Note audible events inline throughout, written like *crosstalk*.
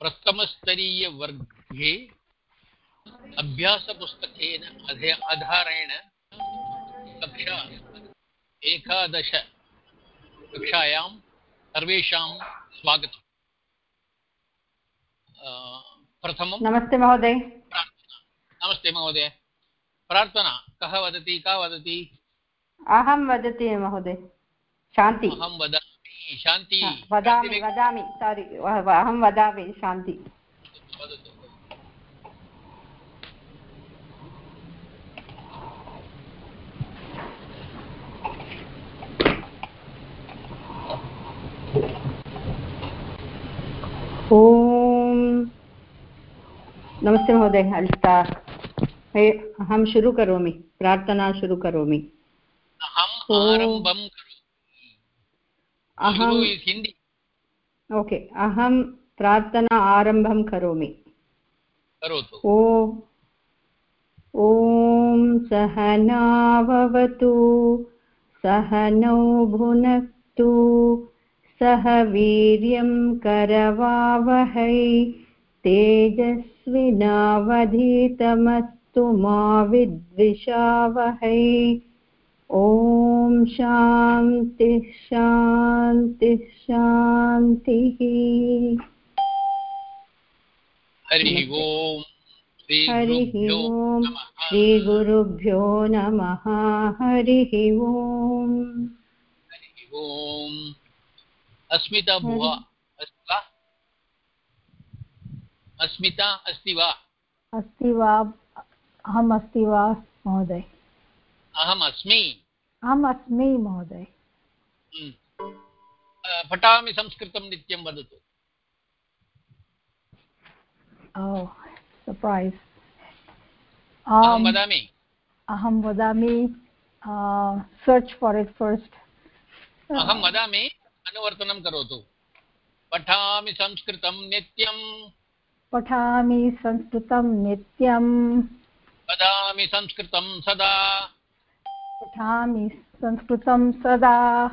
प्रथमस्तरीयवर्गे अभ्यासपुस्तकेन अधे आधारेण कक्षा एकादश कक्षायां सर्वेषां स्वागतम्। प्रथमं नमस्ते महोदय। नमस्ते महोदय। प्रार्थना कः वदति का वदति? अहं वदति महोदय। शान्ति। अहं वदामि शान्ति वदामि वदामि सारि अहं वदामि शान्ति ॐ। नमस्ते महोदय अल्टा अहं शुरु करोमि प्रार्थना शुरु करोमि। अहम् आरम्भं अहं हिंदी ओके अहं प्रार्थना आरम्भं करोमि। करोतु। ओ ॐ सहनावतु सहनौ भुनक्तु सह वीर्यं करवावहै तेजस्विनावधीतमस्तु मा विद्विषावहै। ॐ शान्तिः शान्तिः शान्तिः। हरिः ओम् हरिः नमः। श्रीगुरुभ्यो नमः। हरिः ॐ हरिः ओम्। अस्मिता भुवा अस्ति वा? अस्मिता अस्ति वा? अस्ति वा? अहम् अस्ति वा महोदय? अहम् अस्मि। अहम् अस्मि महोदय। हम्म। पठामि संस्कृतं नित्यं वदतु। सर्प्रैस् अहं वदामि। अहं वदामि सर्च् फार् इट् फस्ट् अहं वदामि अनुवर्तनं करोतु। पठामि संस्कृतं नित्यं पठामि संस्कृतं नित्यं वदामि संस्कृतं सदा। पठामि संस्कृतं सदा।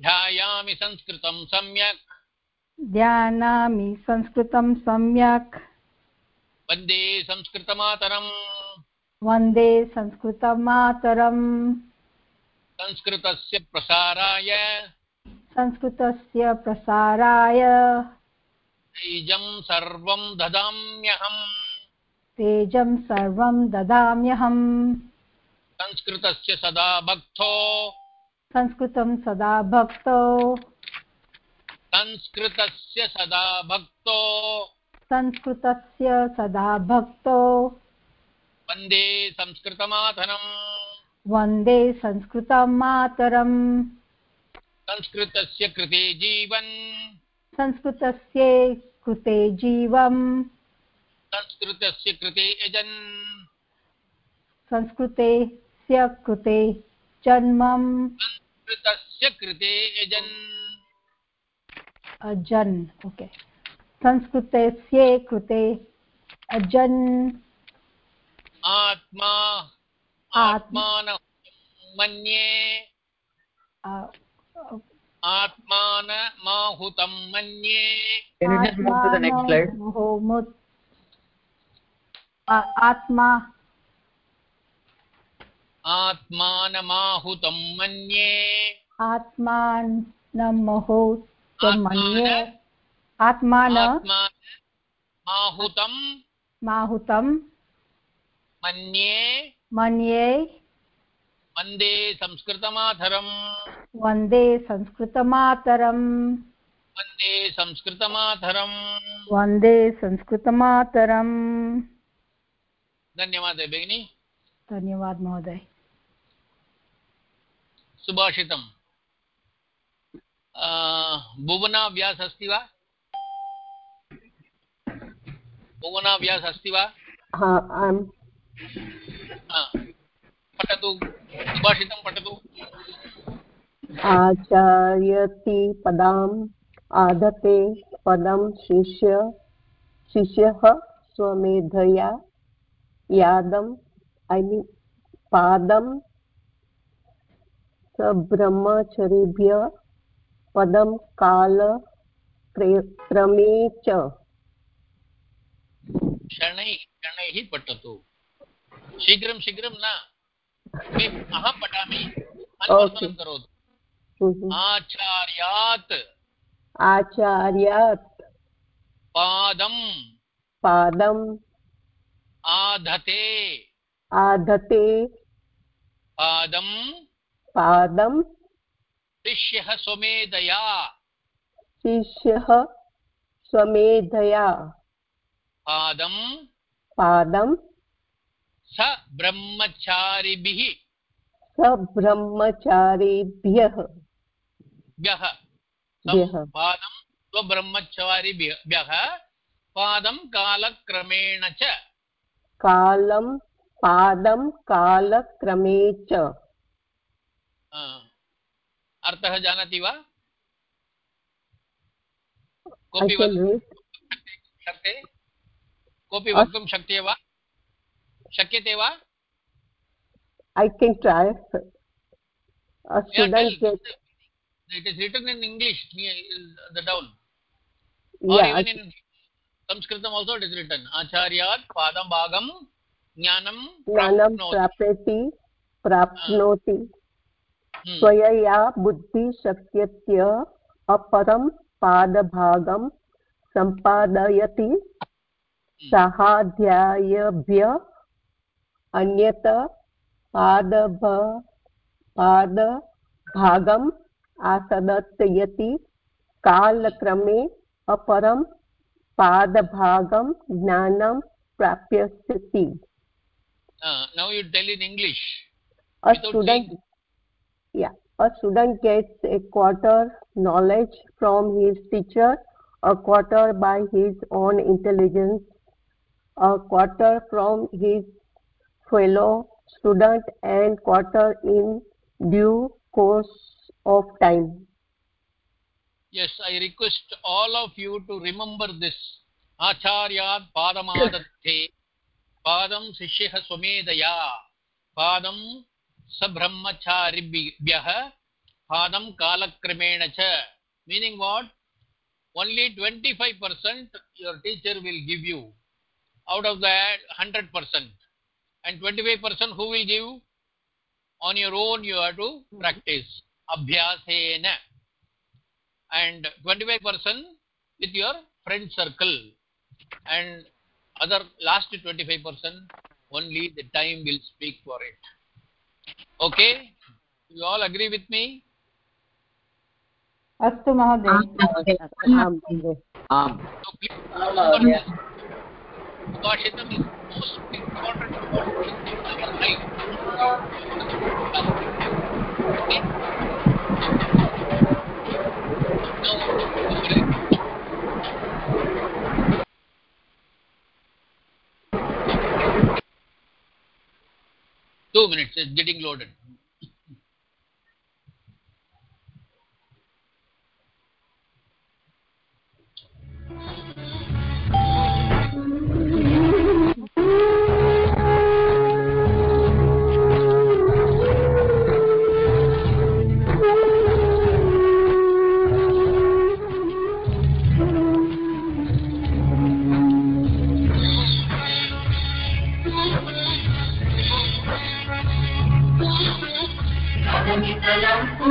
ध्यायामि संस्कृतं सम्यक्। ध्यानामि संस्कृतं सम्यक्। वंदे संस्कृतमातरम्। वंदे संस्कृतमातरम्। संस्कृतस्य प्रसाराय। संस्कृतस्य प्रसाराय। बीजं सर्वं ददाम्यहम्। तेजं सर्वं ददाम्यहम्। संस्कृतस्य सदा भक्तो। संस्कृतं सदा भक्तो। संस्कृतस्य सदा भक्तो। संस्कृतस्य सदा भक्तो। वंदे संस्कृतमातरम्। वंदे संस्कृतं मातरम् संस्कृतस्य कृते जीवन्। संस्कृतस्य कृते जीवम्। संस्कृतस्य कृते यजन्। संस्कृतस्य कृते जन्मम्। संस्कृतस्य कृते यजन्। अजन् ओके। संस्कृतस्य कृते अजन्। आत्मा आत्मान मन्ये। अ- आत्मानमाहुतं मन्ये। Can you just move to the next slide? आत्मानमोमुत्- आ- आत्मा आत्मानमाहुतं मन्ये। आत्मानमहो च मन्ये। आत्मान आहुतं माहुतं मन्ये। मन्ये। वंदे संस्कृतमातरम्। वंदे संस्कृतमातरम्। वंदे संस्कृतमातरम्। वंदे संस्कृतमातरम्। धन्यवादः भगिनि धन्यवाद महोदय। सुभाषितम्। आ, भुवनाभ्यास अस्ति वा? भुवनाभ्यास अस्ति वा? हा पठतु सुभाषितं पठतु। आचार्यति पदाम् आदते पदं शिष्य शिष्यः स्वमेधया यादम् ऐ मीन् पादं सब्रह्मचरिभ्य पदं काल क्रमे च। प्राणैः पठतु। शीघ्रं शीघ्रं न। अहं पठामि। करोतु। Mhm. आचार्यात्। आचार्यात्। पादम्। पादम्। आधते। आधते। पादं पादं शिष्यः स्वमेधया। शिष्यः स्वमेधया। पादं पादं स ब्रह्मचारिभिः। सब्रह्मचारिभ्यः व्यः। व्यः। पादं स्वब्रह्मचारिभ्यः। पादं कालक्रमेण च। कालं पादं कालक्रमे च। अर्थः जानाति वा कोऽपि. शक्यते कोऽपि वक्तुं शक्यते वा शक्यते वा I can try. A Yeah, student tell. gets, It is written in English, the down. Or yeah, even in Sanskritam also it is written. Acharyat padam bhagam jnanam ज्ञानं prapnoti. प्राप्यति प्राप्नोति Hmm. स्वयया बुद्धिशक्यत्य अपरं पादभागं सम्पादयति साहाध्यायभ्य अन्यत पादभ पादभागम् आसदत्यति कालक्रमे अपरं पादभागं ज्ञानं प्राप्स्यति Uh, now you tell in English. a student yeah a student gets a quarter knowledge from his teacher a quarter by his own intelligence a quarter from his fellow student and quarter in due course of time Yes, I request all of you to remember this. Acharyat padamadathe padam sishyah swamedaya padam sabrahmacharibhyah padam kalakramena cha. Meaning what? Only 25% your teacher will give you out of that 100%. And 25% who will give? On your own you have to practice. Abhyasena and 25% with your friend circle and other last 25% only the time will speak for it okay? You all agree with me? astu mahadev aam so please most important two minutes, it's getting loaded.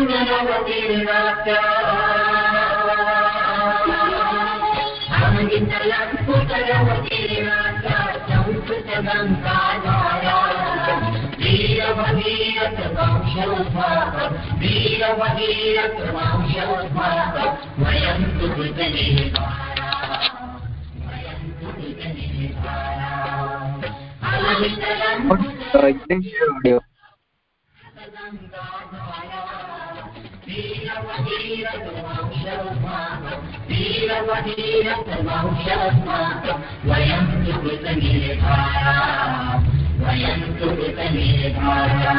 Getting loaded. Uh, you didn't hear वयं तु कृतनिर्धारा वयं तु कृतनिर्धारा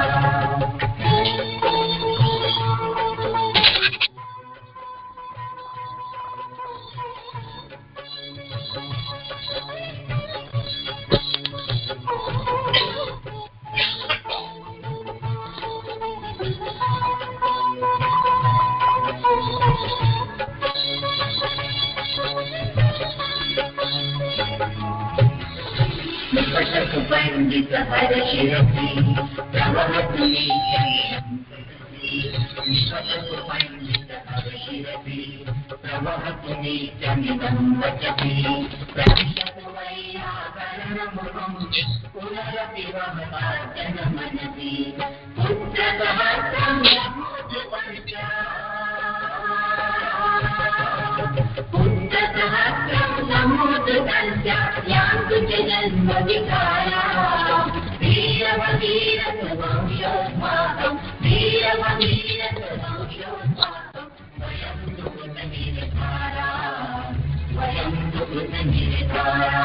पण्डितहरशिरसि प्रवहतु नित्यमिदं वचसि प्रविशतु वैयाकरणमुखं पुनरपि वहतार्चन मनसि पुत्रसहस्रं पुत्रसहस्रं समुद्रसंख्या यान्तु च जन्मविकारा वीरववीरसुवंशोस्माकं वीरववीरसुवंशोस्माकं वयं तु कृतनिर्धारा वयं तु कृतनिर्धारा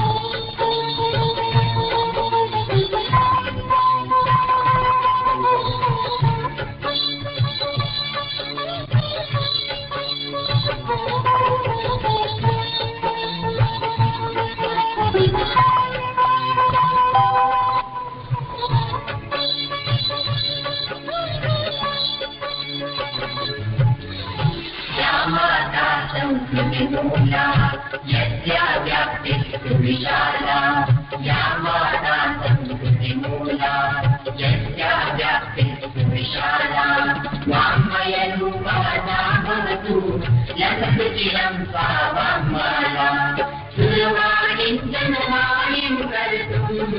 संस्कृतिमूला यस्या व्याप्तिस्तु विशाला श्यामाता संस्कृतिमूला यस्या व्याप्तिस्तु विशाला वाङ्मयरूपवता भवतु लभतु चिरं सा वाङ्माला सुरवाणीं जनवाणीं कर्तुम्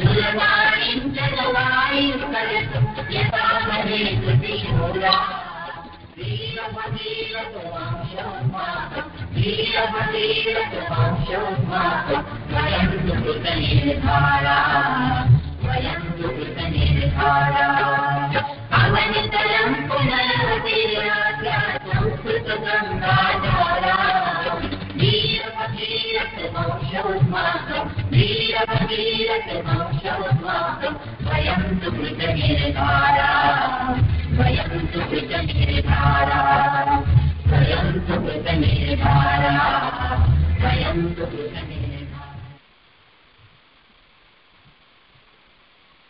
सुरवाणीं जनवाणीं कर्तुं यथा महे कृतिशूला वीरपतीरसुवंशोस्माकं वीरपतीरसुवंशोस्माकं वयं तु कृतनिर्धारा वयं तु कृतनिर्धारा अवनितरं पुनरवतीर्णाद्या संस्कृतगङ्गाधारा वीरपतीरसुवंशोस्माकं वीरपतीरसुवंशोस्माकं वयं तु कृतनिर्धारा वयं तु कृतनिर्धारा वयं तु कृतनिर्धारा वयं तु कृतनिर्धारा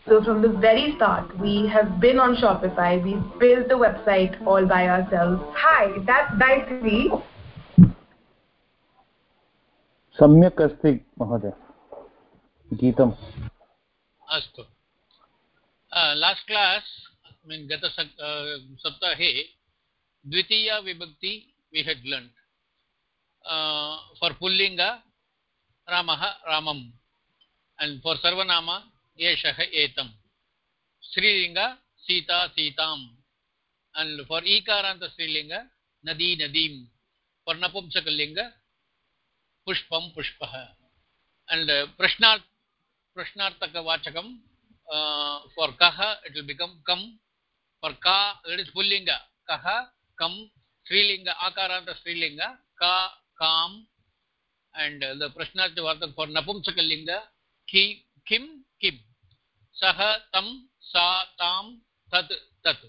So from the very start, we have been on Shopify. We've built the website all by ourselves. Hi, that's Gayatri. सम्यक् अस्ति, महोदय। गीतम्। अस्तु। लास्ट् क्लास् मीन् गत सप्ताहे द्वितीया विभक्ति वि हेड् लर्न् फार् पुल्लिङ्ग, रामः रामम् अण्ड् फार् सर्वनाम, एषः एतं स्त्रीलिङ्ग, सीता सीताम् अण्ड् फार् ईकारान्त स्त्रीलिङ्ग, नदी नदीं फार् नपुंसकलिङ्ग पुष्पं पुष्पः। अण्ड् uh, प्रश्नार् प्रश्नार्थकवाचकं uh, फोर् कः इट् विल् बिकम् कम् फोर् का इट् इस् पुल्लिङ्ग। कः कम् स्त्रीलिङ्ग आकारान्तस्त्रीलिङ्ग का काम् अण्ड् द uh, प्रश्नार्थवार्थक फोर् नपुंसकलिङ्ग। कि, किं किं। सः, तं, सा, तां, तत् तत्।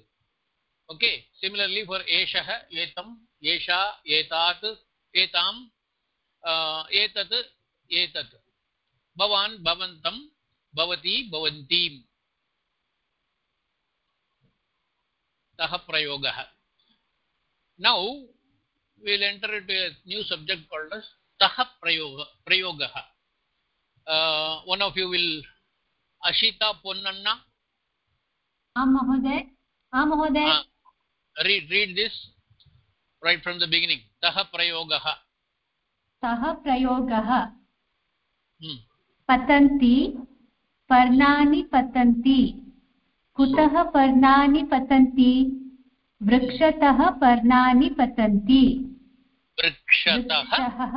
ओके सिमिलर्ली फोर् एषः एतम् एषा, एतात् एताम् uh, etat etat bhavan bhavantam bhavati bhavantim तः प्रयोगः now we enter into a new subject called as तः प्रयोग प्रयोगः uh, one of you will ashita ponnanna आं महोदय आं महोदय Ah, read read this right from the beginning तः प्रयोगः सः प्रयोगः hmm. पतन्ति पर्णानि पतन्ति कुतः पर्णानि पतन्ति वृक्षतः पर्णानि पतन्ति वृक्षतः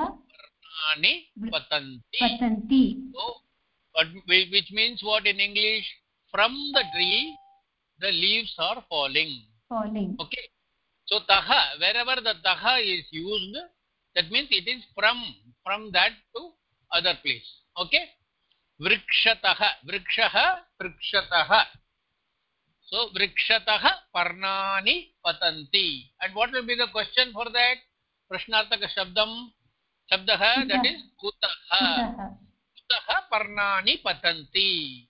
which means what in english from the tree the leaves are falling falling okay so taha wherever the taha is used that means it is from from that to other place. Okay? Vrikshatah vrikshah vrikshatah so vrikshatah parnani patanti. And what will be the question for that? Prashnarthaka shabdam. Shabdah that is kutah kutah parnani patanti.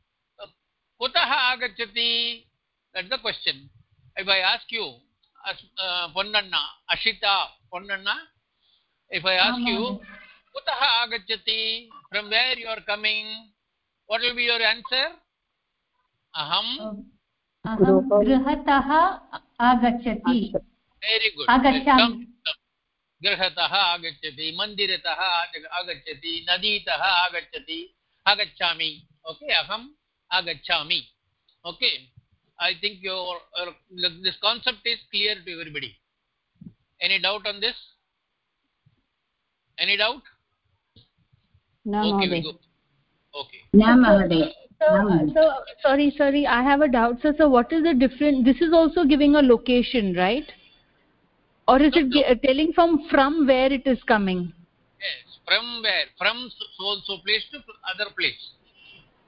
Kutah agacchati. That's the question. If i ask you as uh, ponnanna ashita ponnanna if i ask you kutah agacchati from where you are coming what will be your answer aham गृहतः आगच्छति very good आगच्छामि। गृहतः आगच्छति मन्दिरतः आग- आगच्छति नदीतः आगच्छति आगच्छामि okay अहम् आगच्छामि okay I think your uh, this concept is clear to everybody. Any doubt on this? any doubt? No okay, we go. okay. No so, so sorry sorry i have a doubt sir. So what is the difference this is also giving a location right? Or is no, it no. telling from from where it is coming? Yes from where from so so place to other place.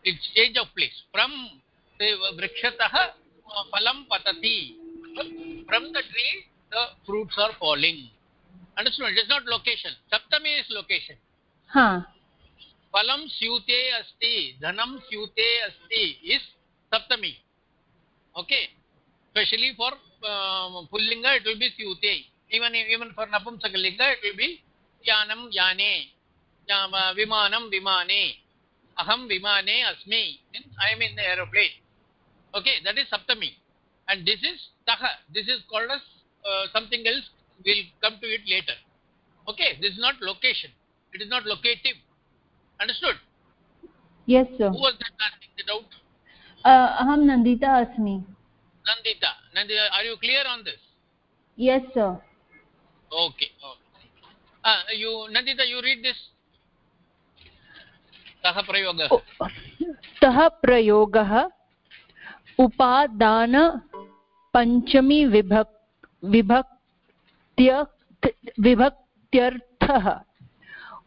It's change of place. From vrikshatah uh, phalam patati. From the tree the fruits are falling. Understood? It is not location. Saptami is location. Huh. फलं स्यूते अस्ति धनं स्यूते अस्ति is सप्तमी okay specially for पुल्लिंग it will be स्यूते even even for napumsakalinga it will be yanam yane vimane aham vimane asmi means i am in the aeroplane okay that is saptami and this is taha this is called as uh, something else we'll come to it later okay this is not location it is not locative understood Yes, sir. who was that asking the doubt Uh, अहं नन्दिता अस्मि. nandita nandita are you clear on this Yes, sir. okay okay ah you nandita you read this सः प्रयोगः तः प्रयोगः उपादान पञ्चमी विभक् विभक्त्य विभक्त्यर्थः।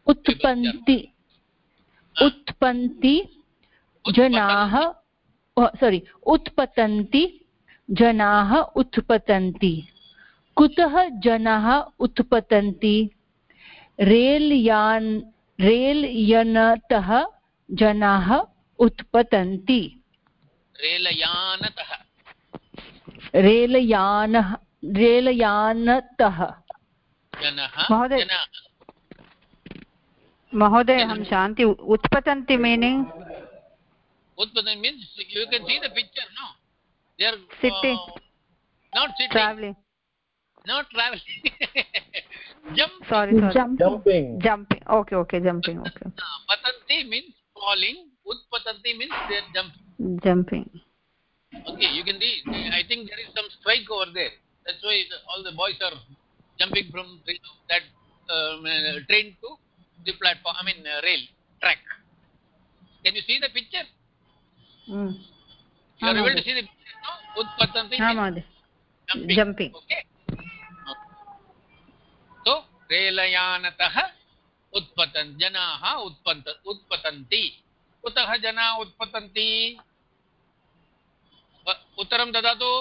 उत्पन्ति उत्पन्ति जनाः सोरि उत्पतन्ति जनाः उत्पतन्ति। कुतः जनाः उत्पतन्ति? रेल् यान् रेल् यनतः जनाः उत्पतन्ति। रेलयानतः। रेलयानः रेलयानतः महोदय- महोदय अहं शान्ति उत्पतन्ति meaning Utpadan means you can see the picture, no? They are Sitting. Uh, not sitting, travelling not traveling. Jump. Sorry sorry jumping jumping okay okay jumping okay Uh, patanti means falling. Utpatanti means they are jumping. Jumping Okay, you can see. I think there is some strike over there. That's why the, all the boys are jumping from the, that um, uh, train to the platform. I mean uh, rail track. Can you see the picture? You हाँ are able to see the picture, no? Utpatanti हाँ means महोदय jumping. Jumping. Okay. So रेलयानतः उत्पतन् जनाः उत्पन्त उत्पतन्ति कुतः जनाः उत्पतन्ति उत्तरं ददातु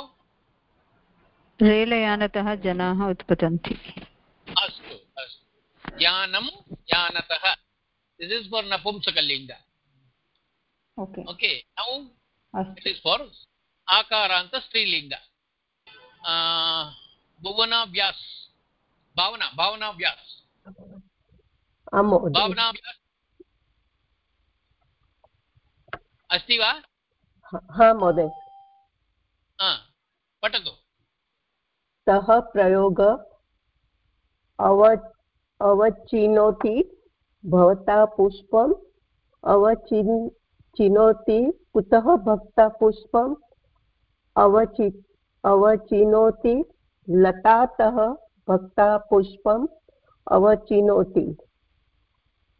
रेलयानतः जनाः उत्पतन्ति। अस्तु अस्तु। यानं यानतः। दिस् इस् फार् नपुंसकलिङ्ग ओके ओके नौ अस्तु। इट् इस् फार् आकारान्त स्त्रीलिङ्ग भुवनाभ्यास् भावना महोदय। भावनाभ्यास् अस्ति वा? हा महोदय। सः प्रयोग अव अवचिनोति भवता पुष्पम् अवचिन् चिनोति कुतः भक्ता पुष्पम् अवचि अवचिनोति लतातः भक्ता पुष्पम् अवचिनोति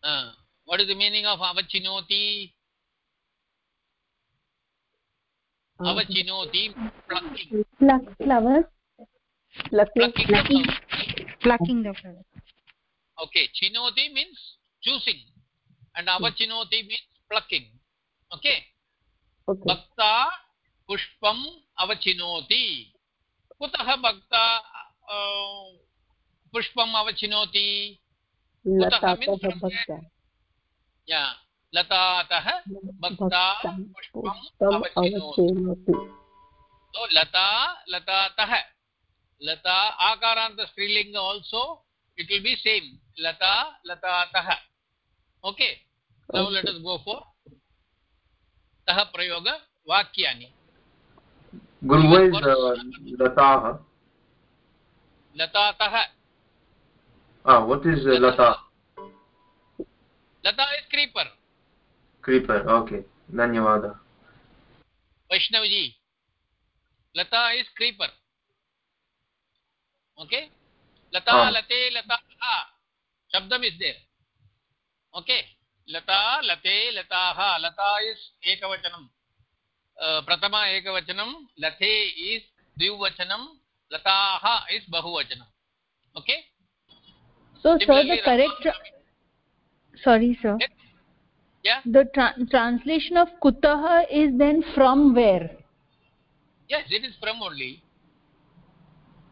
uh, What is the meaning of avachinoti? Avachinoti? Plucking. Flowers? Plucking Plucking the Plucking. flower. the flower Okay, chinoti means choosing. And avachinoti means plucking. Okay. okay Bhakta pushpam avachinoti. Kutah bhakta uh, pushpam avachinoti? kutah लतातः भक्ता Yeah. Latatah bhakta भक्ता पुष्पम्. अवचिनोति lata latatah. Lata akaranta strilinga also it will be same. Lata latatah. Okay. Now let us go for तः प्रयोग वाक्यानि Guru, what is uh, Lataha? लतातः Ah, what is uh, Lata? Lata is creeper Creeper. Okay. Dhanyavada. Vaishnav ji Lata is creeper okay लता लते लताः शब्दम् is there okay लता लते लताः लता इस् एकवचनं प्रथम एकवचनं लते इस् द्विवचनं लताः is बहुवचनम् okay sorry so sir The tra translation of kutaha is then from where? Yes, it is from only.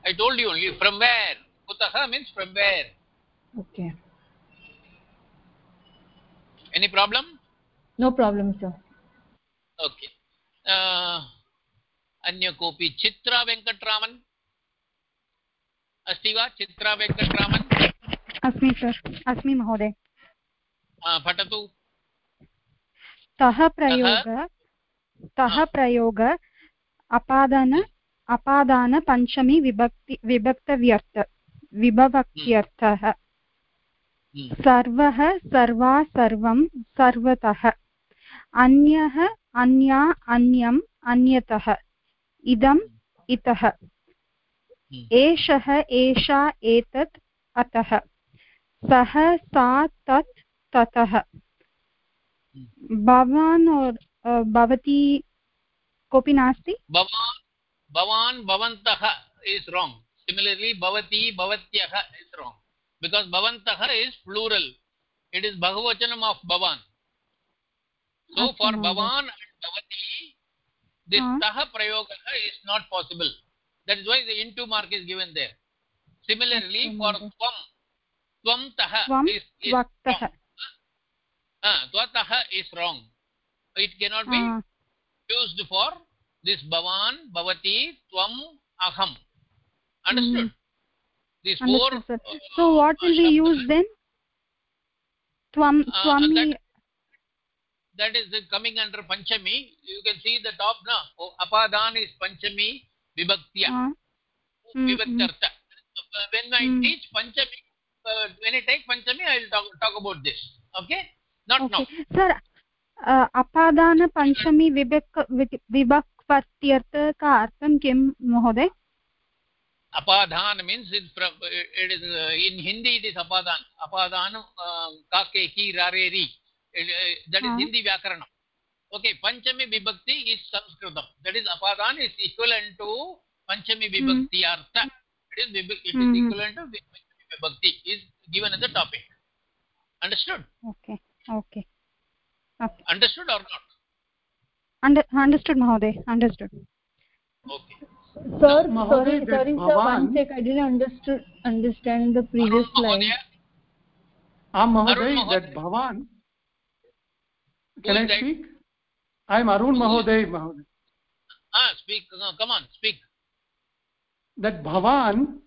I told you only from where. Kutaha means from where. Okay. Any problem? No problem, sir. Okay. Uh, अन्य कोऽपि चित्रा वेङ्कटरामन् अस्ति वा चित्रा वेङ्कटरामन् अस्मि सर् अस्मि महोदय पठतु तः प्रयोग तः प्रयोग अपादान अपादान पञ्चमी विभक्ति विभक्तव्यर्थ विभक्त्यर्थः हम्म, सर्वः सर्वा सर्वं सर्वतः। अन्यः अन्या अन्यम् अन्यतः। इदम् इतः। एषः एषा एतत् अतः। सः सा तत् ततः। भवान् भवती कोऽपि नास्ति? भवान् भवान् भवन्तः is wrong. Similarly, bhavati bhavatyah is wrong. Because bhavantah is plural. It is bahuvachanam of bhavan. So Acha, for bhavan and bhavati, this Huh. tah prayoga is not possible. That is why the into mark is given there. Similarly, Acha, for tvam, tvam tah is, is wrong. Ah, tvatah is wrong. It cannot be Ah, used for this bhavan, bhavati, tvam, aham. Understood? These four. understood, sir. uh, So what will shabdas, used then? Tvam, Uh, that- That is coming under Panchami. You can see the top now. Oh, Apadan is Panchami Vibhaktya. uh, vibhaktartha mm. Uh, When I Mm. teach Panchami, uh, when I take Panchami, I will talk, talk about this. Okay? Not okay. now. Sir uh, अपादान पञ्चमी विभक् विभक्त्यर्थ का अर्थं किं महोदय Apadhan means it, from, it is uh, in Hindi it is Apadan. Apadan uh, kake ki rare ri. It, uh, that is Huh. Hindi Vyakaranam. Okay, Panchami Vibhakti is Sanskritam. That is Apadan is equivalent to Panchami Vibhakti Artha. It is, vibh- it is Mhm. equivalent to Panchami Vibhakti is given in the topic. Understood? Okay okay okay Understood or not? Under, understood Mahoday, understood. Okay. Sir, no, sorry, Mahoday, sorry, sir, one sec, I didn't understood, understand the previous ah, Arun slide. Ah, Mahoday, that Bhavan, can I speak? I am Arun Mahoday, Mahoday. Ah, speak, no, come on, speak. That Bhavan,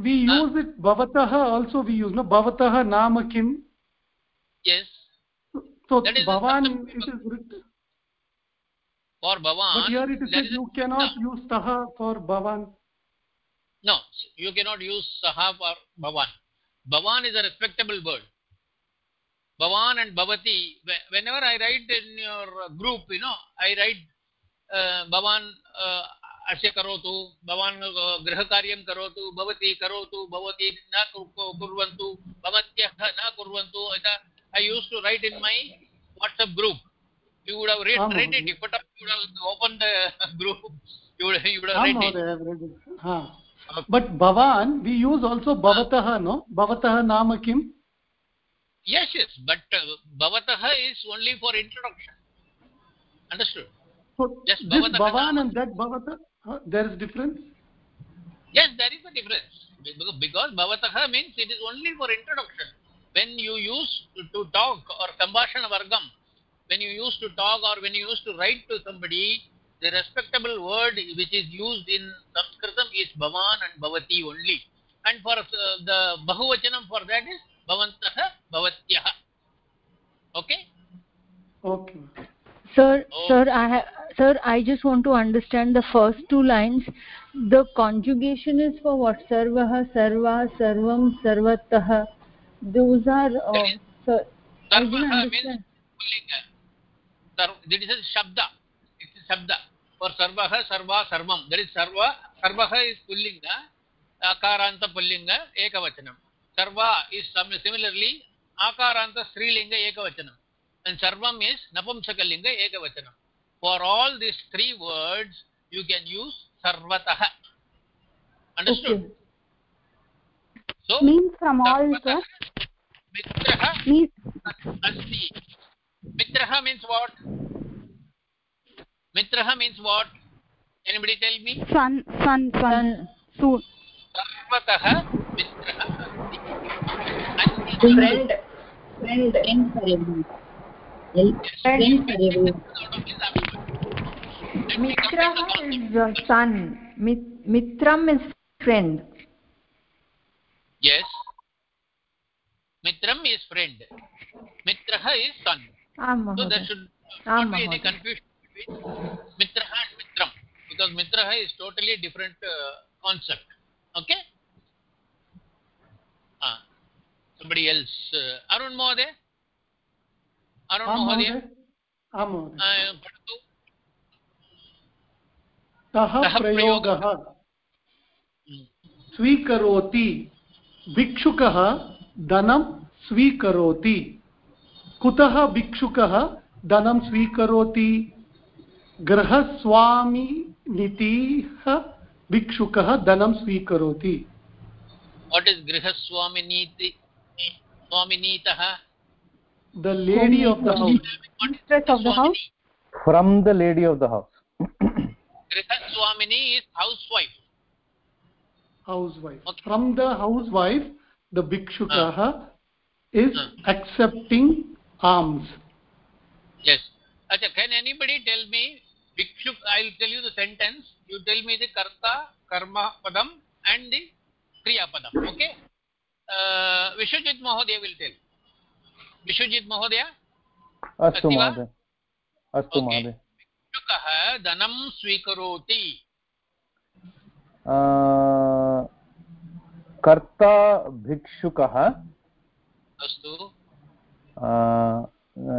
we ah. use ah. it, Bhavatah also we use, no, Bhavatah Namakim. Yes. So, so Bhavan, it is written For Bhavan. But here it is that said you cannot no. use Taha for Bhavan. No, you cannot use saha for bhavan. Bhavan is a respectable word. Bhavan and bhavati. Whenever I write in your group, you know, I write uh, bhavan uh, अस्य करोतु भवान् गृहकार्यं करोतु भवती करोतु भवती न कुर्वन्तु भवत्यः न कुर्वन्तु I used to write in my WhatsApp group. You would have read, Ram read it. You would have opened the group. You would, you would have read it. Huh. But Bhavan, we use also Bhavatah, no? Bhavatah nama kim? Yes, yes. But uh, Bhavataha is only for introduction. Understood? So Just this Bhavatah Bhavan and that Bhavata, huh? there is difference? Yes, there is a difference. Because Bhavataha means it is only for introduction. When you use to, to talk or Sambhashana Vargam, when you used to talk or when you used to write to somebody, the respectable word which is used in Sanskritam is Bhavan and Bhavati only. And for uh, the Bahuvachanam for that is Bhavantaha, Bhavatyaha. Okay? Okay. Sir, Oh. sir, I sir, I just want to understand the first two lines. The conjugation is for what? Sarvaha, Sarva, Sarvam, Sarvatah. Those are. Uh, sir, Sarvaha means Pullinga. That is a Shabda. It is Shabda. For Sarvaha, Sarva, Sarvam. That is Sarva. Sarvaha is Pullinga. Akaranta Pullinga, Ekavachanam. Sarva is similarly Akaranta Srilinga, Ekavachanam. And Sarvam is Napumsakalinga, Ekavachanam. For all these three words, you can use Sarvataha. Understood? Okay. So, Means from all? Mitraha, Means Asti. Mitraha means what? Mitraha means what? Anybody tell me? sun, sun, sun. Soon. Sarvataha Mitraha Asti. Friend. Friend. Friend for everyone. Friend for everyone. Mitraha is uh, son. Mit- Mitram is friend. Yes. Mitram is friend. Mitraha is son. So there should not be any confusion between Mitraha and Mitram. Because Mitraha is totally different uh, concept. Okay? Ah. Somebody else. Uh, Arun Mohoday? Arun Mohoday? महोदय आं महोदय Uh. सः प्रयोगः Hmm. स्वीकरोति भिक्षुकः धनं स्वीकरोति कुतः भिक्षुकः धनं स्वीकरोति गृहस्वामिनितिः भिक्षुकः धनं स्वीकरोति What is Grihaswaminiti? Swaminitaha? The lady of the house Mistress of the house. from the lady of the house Grihaswamini is housewife. housewife Okay. from the housewife the bhikshukah uh. is Ah. accepting alms Yes. Acha, can anybody tell me, Bhikshuk, I'll tell you the sentence, you tell me the Karta, Karma Padam and the Kriya Padam. Okay? Uh, Vishwajit Mahodaya will tell. Vishwajit? अस्तु अस्ति? महोदय अस्तु Okay. महोदय Bhikshukah dhanam swikaroti. आ, कर्ता भिक्षुकः Astu. आ, आ,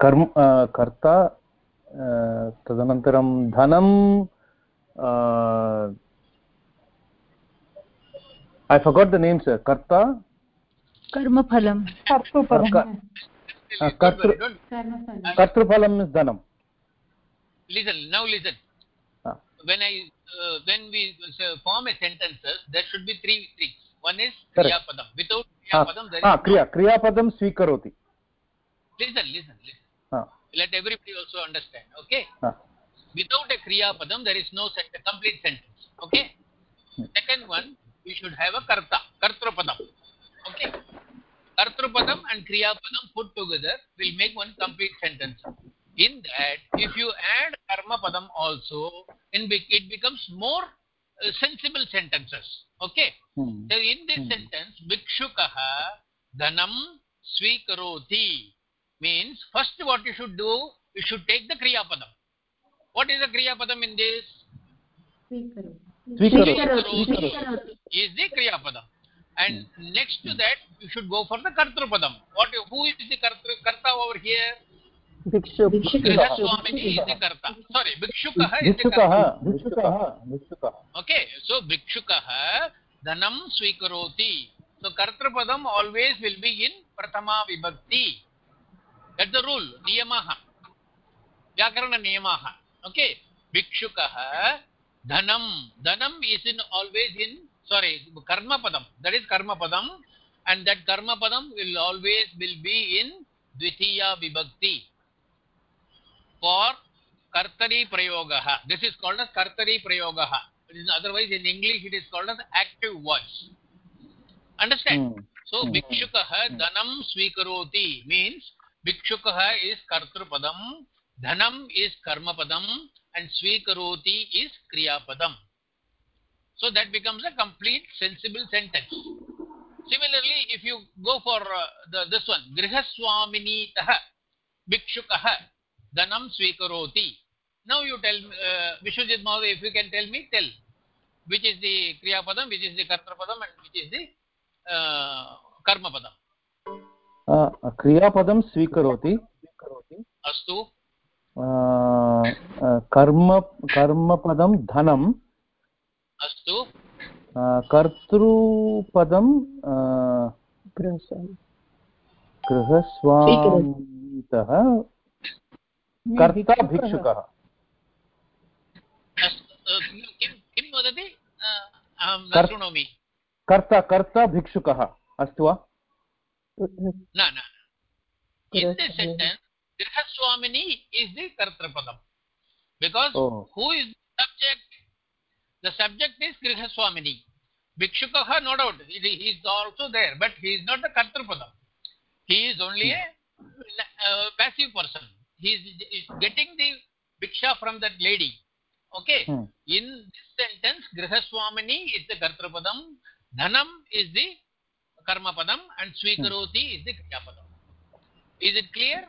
कर्म आ, कर्ता आ, तदनन्तरं धनं ऐ फगोट् द नेम् सर् कर्ता कर्मफलं Kartupadam. आ, कर्तृ Don't, कर्तृफलम् इस् धनं listen, now listen. Ah. When I, uh, when we uh, form a sentences, there should be three things. One is. Without हा, Padam, there is हा, no क्रिया क्रियापदं स्वीकरोति listen listen listen हा, let everybody also understand okay हा, without a kriya padam there is no sen- a complete sentence okay second one we should have a karta kartru padam okay kartru padam and kriya padam put together will make one complete sentence in that if you add karma padam also in it becomes more uh, sensible sentences okay Hmm. so in this Hmm. sentence, bhikshukah dhanam swikaroti means first what you should do, you should take the kriya padam. What is the kriya padam in this? स्वीकरोति Swikaroti is the kriya padam and next to that you should go for the kartru padam what who is the kartru karta over here Is the भिक्षुकः भिक्षुकः भिक्षुकः so always will be in prathama vibhakti that's the rule niyamah vyakarana niyamah okay bhikshukah dhanam dhanam is in always in sorry karma padam that is karma padam and that karma padam will always will be in dvitiya vibhakti for kartari prayogah this is called as kartari prayogah it is otherwise in english it is called as active voice understand Hmm. so mm. bhikshukah dhanam swikaroti means bhikshukah is kartru padam dhanam is karma padam and swikaroti is kriya padam so that becomes a complete sensible sentence similarly if you go for uh, the this one grihaswamini tah bhikshukah धनं स्वीकरोति। नौ you tell Vishwajit महोदय if you can tell me tell which is the क्रियापदं which is the कर्तृपदम् and which is the कर्मपदं क्रियापदं स्वीकरोति अस्तु कर्म कर्मपदं धनम् अस्तु कर्तृपदं गृहस्वामितः कर्ता भिक्षुकः अस्तु अ, किं किं वदति अ, अहं न कर्- शृणोमि कर्ता कर्ता भिक्षुकः अस्तु वा न न because Oh. who is the subject the subject is grihaswamini bhikshukah no doubt he he is also there but he is not the kartrapadam he is only a uh, passive person he is, is getting the bhiksha from that lady. Okay? Hmm. in this sentence grihaswamini is the kartrapadam dhanam is the karma padam and swikaroti is the kriya padam is it clear?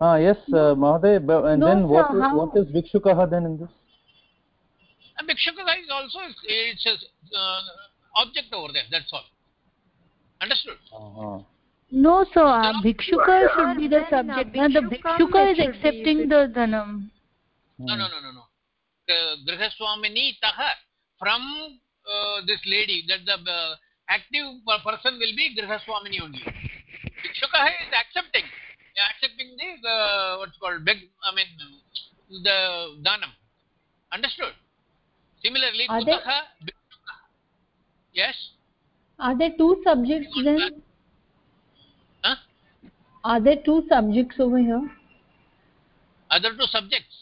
Ah, yes, uh, Mahoday, and No, then what sir, is, how- what is Vikshukah then in this? and bhikshukah is also it's a uh, object over there that's all. Understood? Uh-huh. No, so uh, bhikshuka should be the uh, subject. No, the bhikshukam bhikshuka it is should be, accepting the dhanam. no no no no no. Uh, grihaswamini tah from uh, this lady that the uh, active person will be grihaswamini only. Bhikshukah is accepting accepting the uh, what's called beg i mean the dhanam. Understood? Similarly Are they- kutah bhikshukah yes? Are there two subjects then? Huh? Are there two subjects over here? other two subjects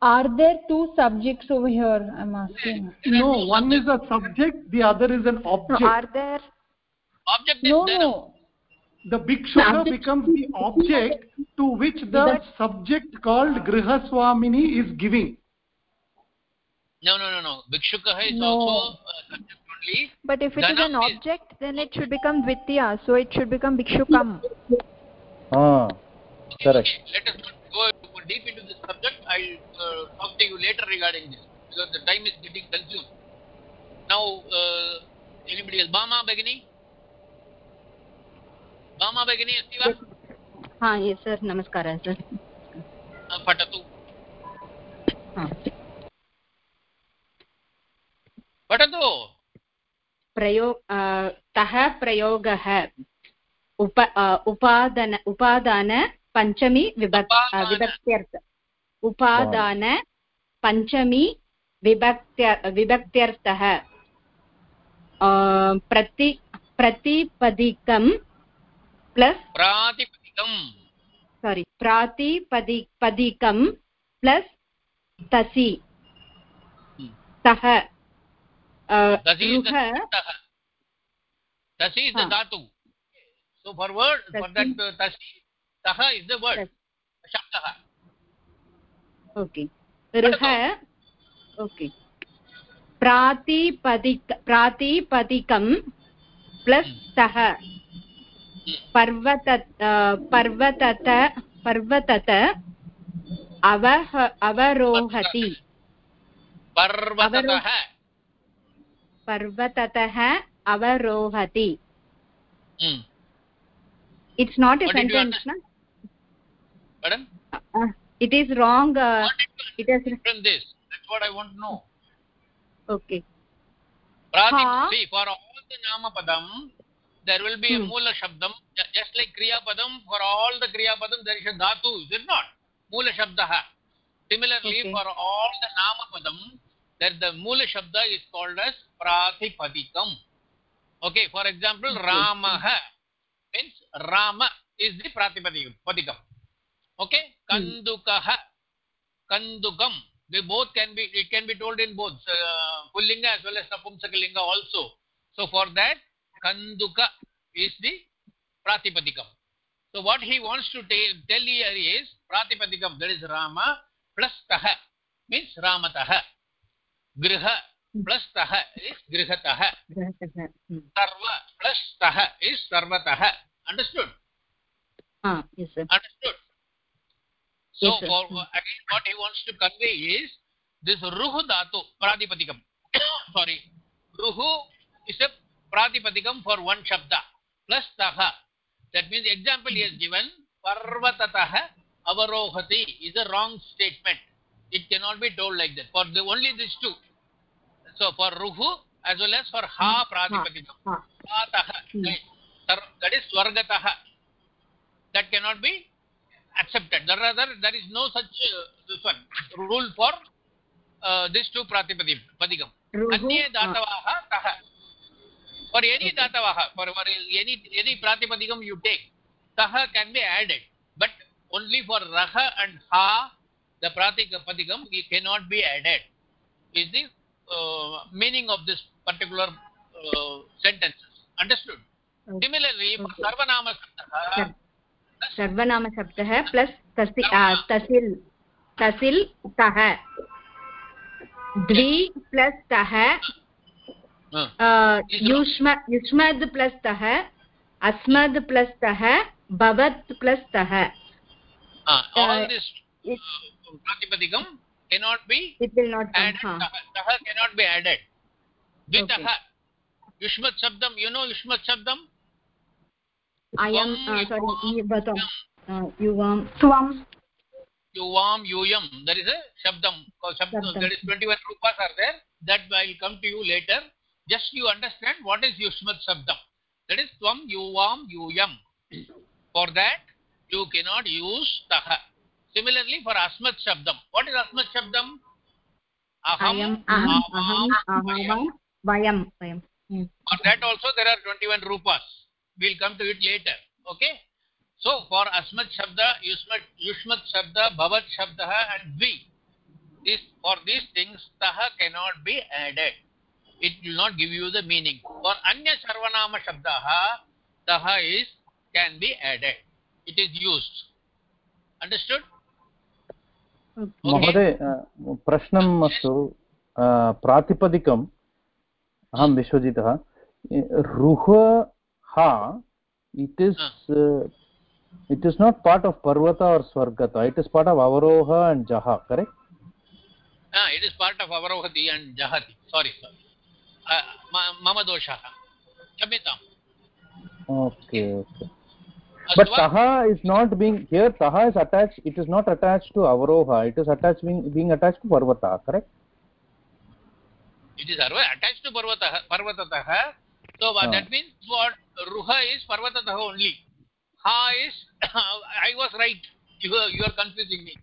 Are there two subjects over here? I'm asking. No, one is a subject, the other is an No, object. are there object is No, dhanam no. The bhikshuka becomes the object to which the subject called grihaswamini is giving. no no no no bhikshukah is No. also uh, subject only but if it is Dhanam an is- object then it should become dvitiya so it should become bhikshukam Ah, correct. let us not go deep into this subject. I'll uh, talk to you later regarding this because the time is getting consumed. Now, uh, anybody else? Bama Bagini? Bama Bagini अस्ति वा? हा yes sir नमस्कारः sir Uh, पठतु पठतु प्रयो अ, तः प्रयोगः उप उपादन उपादान पञ्चमी विभक् उपादान। विभक्त्यर्थ। उपादान पञ्चमी विभक्त्य विभक्त्यर्थः। प्रति प्रतिपदिकं प्लस् प्रातिपदिकम्। सारि प्रातिपदि पदिकं प्लस् तसि। Hmm. सः uh, So for word, for that uh, tasi, taha is the word. Shabdaha. Okay ऋः okay प्रातिपदिक प्रातिपदिकं प्लस् सः पर्वत पर्वतत पर्वतत अवह अवरोहति पर्वततः पर्वततः अवरोहति. It's not a What sentence na Pardon? uh, it is wrong uh, it is From this, that's what I want to know. okay Pratip, see, for all the Nama Padam, there will be hmm. a Hmm. Mula Shabdam, just like Kriya Padam, for all the Kriya Padam, there is a Dhatu, is it not? Mula Shabdaha. Similarly, Okay. for all the Nama Padam, there the Mula Shabda is called as Pratipadikam. Okay, for example, okay. Ramaha means Rama is the Pratipadikam. Padikam. Okay, Kandukaha, Kandukam. They both can be, it can be told in both uh, Pullinga as well as Napumsakalinga also. So for that, Kanduka is the Pratipadikam. So what he wants to tell, tell here is Pratipadikam, that is Rama plus Taha means Ramataha. Griha Hmm. Sarva plus Taha is Sarvataha. Understood? ah yes sir Understood? So Yes, for again what he wants to convey is this Ruhu Dhatu Pratipadikam. Sorry. Ruhu is a Pratipadikam for one Shabda plus Taha. That means the example he has given Parvatataha Avarohati is a wrong statement. It cannot be told like that. For the only these two. So for Ruhu as well as for Ha. Hmm. Sar- That is Swargataha. That cannot be accepted. There are there, is no such uh, this one rule for uh, these two Pratipadikam. Ruhu, Anye ah. Datavaha Taha. For any Datavaha, for, for any any Pratipadikam you take, Taha can be added. But only for Raha and Ha, the Pratipadikam cannot be added. Is the uh, meaning of this particular uh, sentences. Understood? Okay. Similarly, Okay. Sarvanama आ, तसिल् तसिल् तः द्वि plus तः uh, अ, Is wrong. युष्म युष्मद् plus तः अस्मद् plus तः भवत् प्लस् तः uh, all Uh, this it, uh, Pratipadikam cannot be it will not come added. ha. Taha, taha cannot be added. Dvitaha. Okay. Yushmat Shabdam, you know Yushmat Shabdam? I am Swam, uh, sorry yuvam, युवतम् uh, युवं swam Yuvam, Yuyam. There is a Shabdam. called Shabdam. Shabdam. There is 21 rupas are there. That I will come to you later. Just you understand what is Yushmat Shabdam. That is Tvam, Yuvam, Yuyam. For that, you cannot use Taha. similarly for asmat shabdam. What is asmat shabdam? Aham aham aham vayam vayam for that also there are 21 rupas. We'll come to it later okay? So for asmat shabda yusmat yushmat shabda bhavat shabda and vi this for these things taha cannot be added. It will not give you the meaning. For anya sarvanama shabdah taha is can be added. It is used. Understood? महोदय प्रश्नम् अस्तु प्रातिपदिकम् अहं विश्वजितः रुह हा it is it is not part of पर्वत or स्वर्गत it is part of अवरोह and जह correct Ah, it is part of Avarohati and Jahati. Sorry, sorry. Uh, ma- mama dosha. Chamitam. okay okay Astu but taha is not being here taha is attached it is not attached to avaroha it is attached being, being attached to parvata correct It is arva attached to Parvatah, Parvatatah. So uh, Ah. that means what Ruha is Parvatatah only. Ha is, I was right. You are, you are confusing me.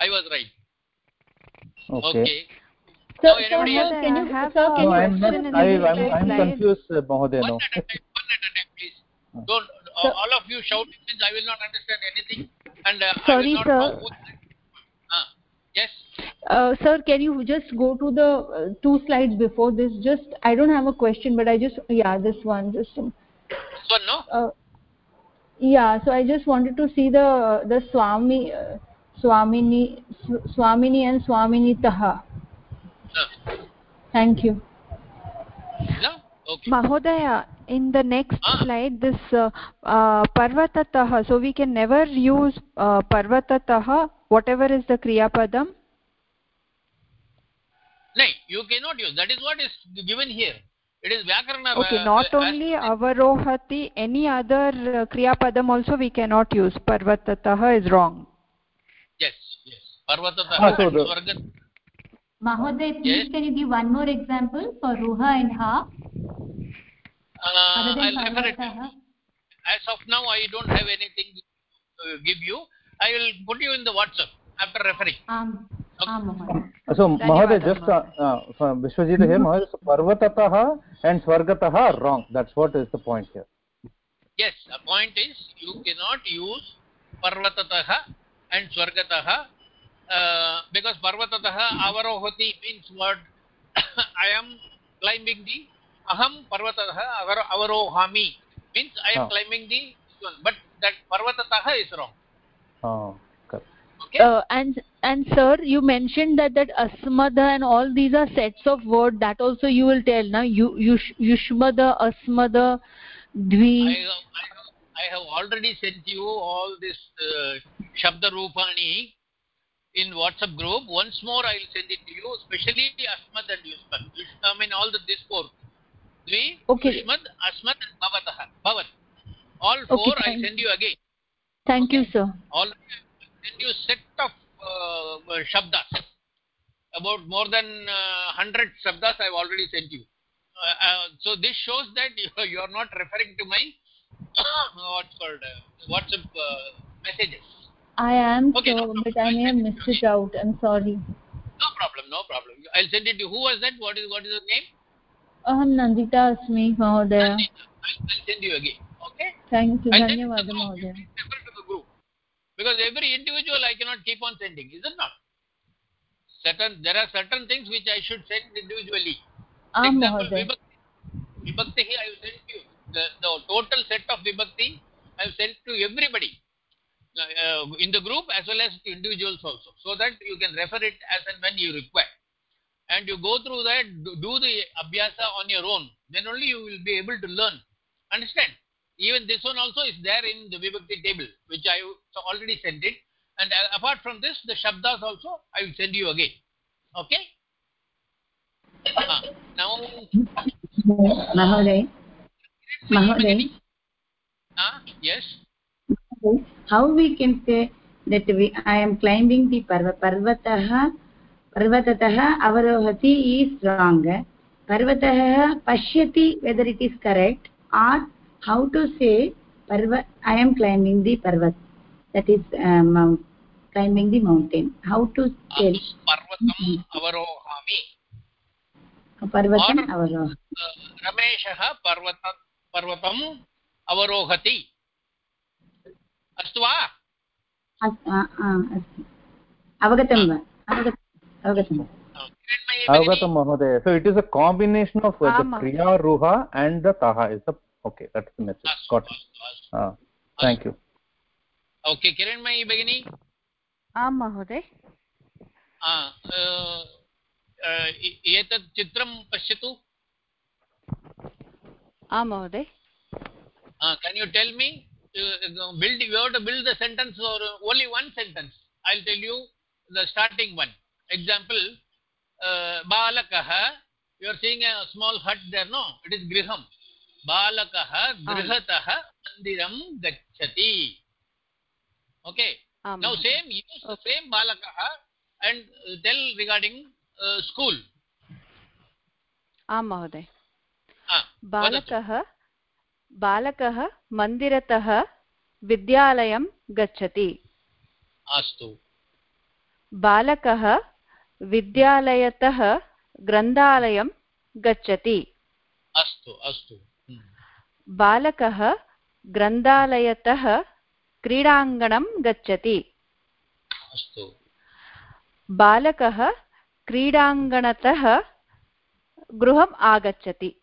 I was right. okay, okay. So, so anybody here, else? can you, have sir, a can no you i am not i i'm, I'm confused uh, mahoday One at a time, one at a time, please. Ah. Don't, uh, So- all of you shout means I will not understand anything. And uh, Sorry, I will not sir. Ah, yes. uh, sir, can you just go to the uh, two slides before this? Just, I don't have a question, but I just, yeah, this one, just, This one, no? uh, yeah. So I just wanted to see the the Swami, uh, Swamini, Swamini and Swamini Taha. Ah, Thank you. महोदय in the next slide this पर्वततः so we can never use पर्वततः whatever is the क्रियापदम् not only अवरोहति any other क्रियापदम also we cannot use पर्वततः is wrong पर्वततः Mahoday, please Yes. can you give one more example for Ruha and Ha? uh, i'll refer it as of now i don't have anything to give you i will put you in the whatsapp after referring आम् महोदय so mahoday just uh, uh, vishwajit here mahoday so parvatatah and swargatah are wrong that's what is the point here yes the point is you cannot use parvatatah and swargatah uh, because parvatatah avarohati means what? *coughs* I am climbing the aham parvatatah avar avarohami means i am Ah. climbing the one but that parvatatah is wrong. Oh correct. Okay? Uh, and and sir you mentioned that that asmada and all these are sets of word that also you will tell now you yush, yushmada asmada dvi. I, have, I, have, I have already sent you all this uh, shabda rupani in whatsapp group. Once more i will send it to you especially asmad and Yush, i mean all the this four. Dvi Okay. yushmad asmad and bhavatah bhavat all four Okay, i thank- send you again. Thank you sir. All send you set of uh, uh, shabdas. About more than uh, 100 shabdas i have already sent you. Uh, uh, so this shows that you, *laughs* you are not referring to my *coughs* what's called uh, whatsapp uh, messages i am Okay, so no but i may have missed it out. I'm sorry. No problem no problem. I'll send it to you. Who was that? What is what is the name? Uh, Aham nandita asmi mahodaya. I'll, I'll send you again. Okay? Thank you. I'll send it to the dhanyawad mahodaya to the group. Because every individual i cannot keep on sending is it not? Certain there are certain things which i should send individually. Am example mahodaya. Vibhakti. I have sent you. The, the total set of vibhakti i have sent to everybody uh, uh, in the group as well as individuals also so that you can refer it as and when you require. And you go through that do, the abhyasa on your own then only you will be able to learn. Understand? Even this one also is there in the vibhakti table which i already sent it. And uh, apart from this the shabdas also i will send you again. Okay? Ah, now Mahoday, Mahoday, ah yes how we can say that we, I am climbing the parva, parvatah, parvatatah avarohati is wrong. Parvatah pashyati whether it is correct or how to say parva, I am climbing the parvat. That is uh, mount, climbing the mountain. How to tell parvatam avarohami parvatam avaroh. uh, रमेशः पर्वत पर्वतम् अवरोहति अस्तु वा अवगतं वा uh, taha is the okay that's the message अस्तु, got it अस्तु, अस्तु। ah thank you okay Kiranmayi भगिनी आं महोदय अ, अ, एतत् चित्रं पश्यतु आं महोदय can you tell me uh, build you have to build the sentence or only one sentence i'll tell you the starting one example uh, balakah you are seeing a small hut there no it is griham balakah grihatah mandiram gacchati okay आं now महोदय same use the same balakah and uh, tell regarding uh, school आं महोदय ah वदतु। बालकः बालकः मन्दिरतः विद्यालयं गच्छति। अस्तु। बालकः विद्यालयतः ग्रन्थालयं गच्छति। अस्तु अस्तु। हम्म। बालकः ग्रन्थालयतः क्रीडाङ्गणं गच्छति। अस्तु। बालकः क्रीडाङ्गणतः गृहम् आगच्छति।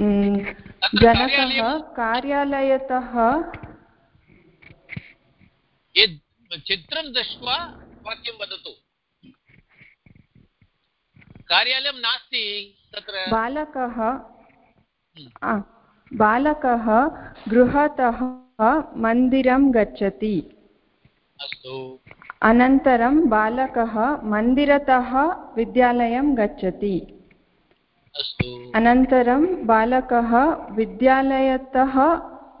जनकः कार्यालयतः यद् चित्रं दृष्ट्वा वाक्यं वदतु। कार्यालयं नास्ति तत्र बालकः बालकः गृहतः मन्दिरं गच्छति। अस्तु। अनन्तरं बालकः मन्दिरतः विद्यालयं गच्छति। अनन्तरं बालकः विद्यालयतः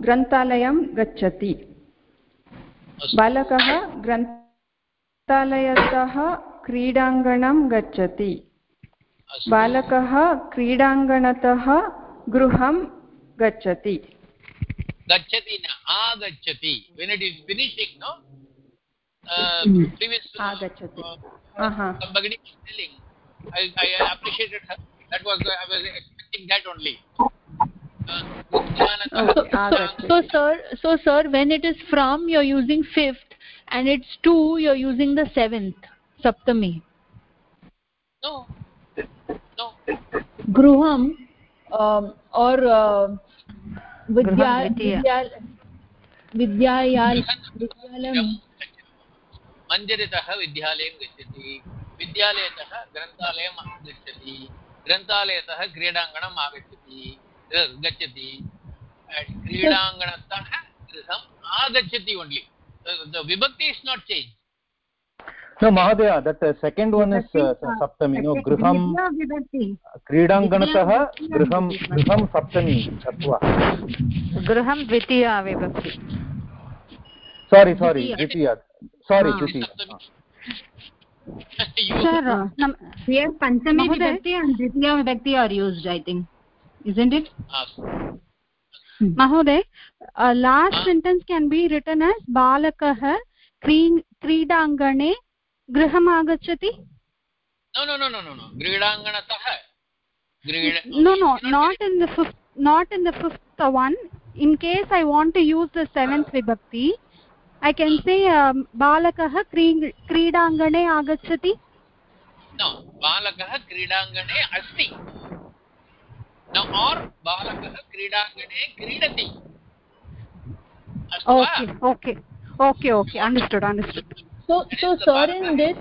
ग्रन्थालयं गच्छति। बालकः ग्रन्थालयतः क्रीडाङ्गणं गच्छति। बालकः क्रीडाङ्गणतः गृहं गच्छति। गच्छति न आगच्छति। When it is finishing no? Uh, previous आगच्छति। uh, somebody was telling I, I appreciated her. that was I was expecting that only so sir so sir when it is from you're using fifth and it's two you're using the seventh saptami no no gruham um, or uh, vidya Gruham vidya vidyayal vidyalayam मन्दिरतः विद्यालयं गच्छति विद्यालयतः ग्रन्थालयम् गच्छति ग्रन्थालयतः क्रीडाङ्गणम् आगच्छति गच्छति। क्रीडाङ्गणतः गृहम् आगच्छति only vibhakti is not changed. No that uh, second one is uh, saptami no griham क्रीडाङ्गणतः गृहं गृहं सप्तमी अथवा। गृहं द्वितीया विभक्ति. सारी सारी द्वितीया. सारी द्वितीया. nam- Here Panchami? Vibhakti and Dvitiya Vibhakti are used, I think. Isn't it? Mahoday, uh, last sentence can be written as Balakah क्री क्रीडाङ्गणे गृहम् आगच्छति no no no no no no क्रीडाङ्गणतः no no not in the fifth not in the fifth one in case i want to use the seventh vibhakti i can say um, balakah क्री क्रीडाङ्गणे आगच्छति no बालकः क्रीडाङ्गणे अस्ति no or बालकः क्रीडाङ्गणे क्रीडति okay okay okay okay understood understood so so sir in this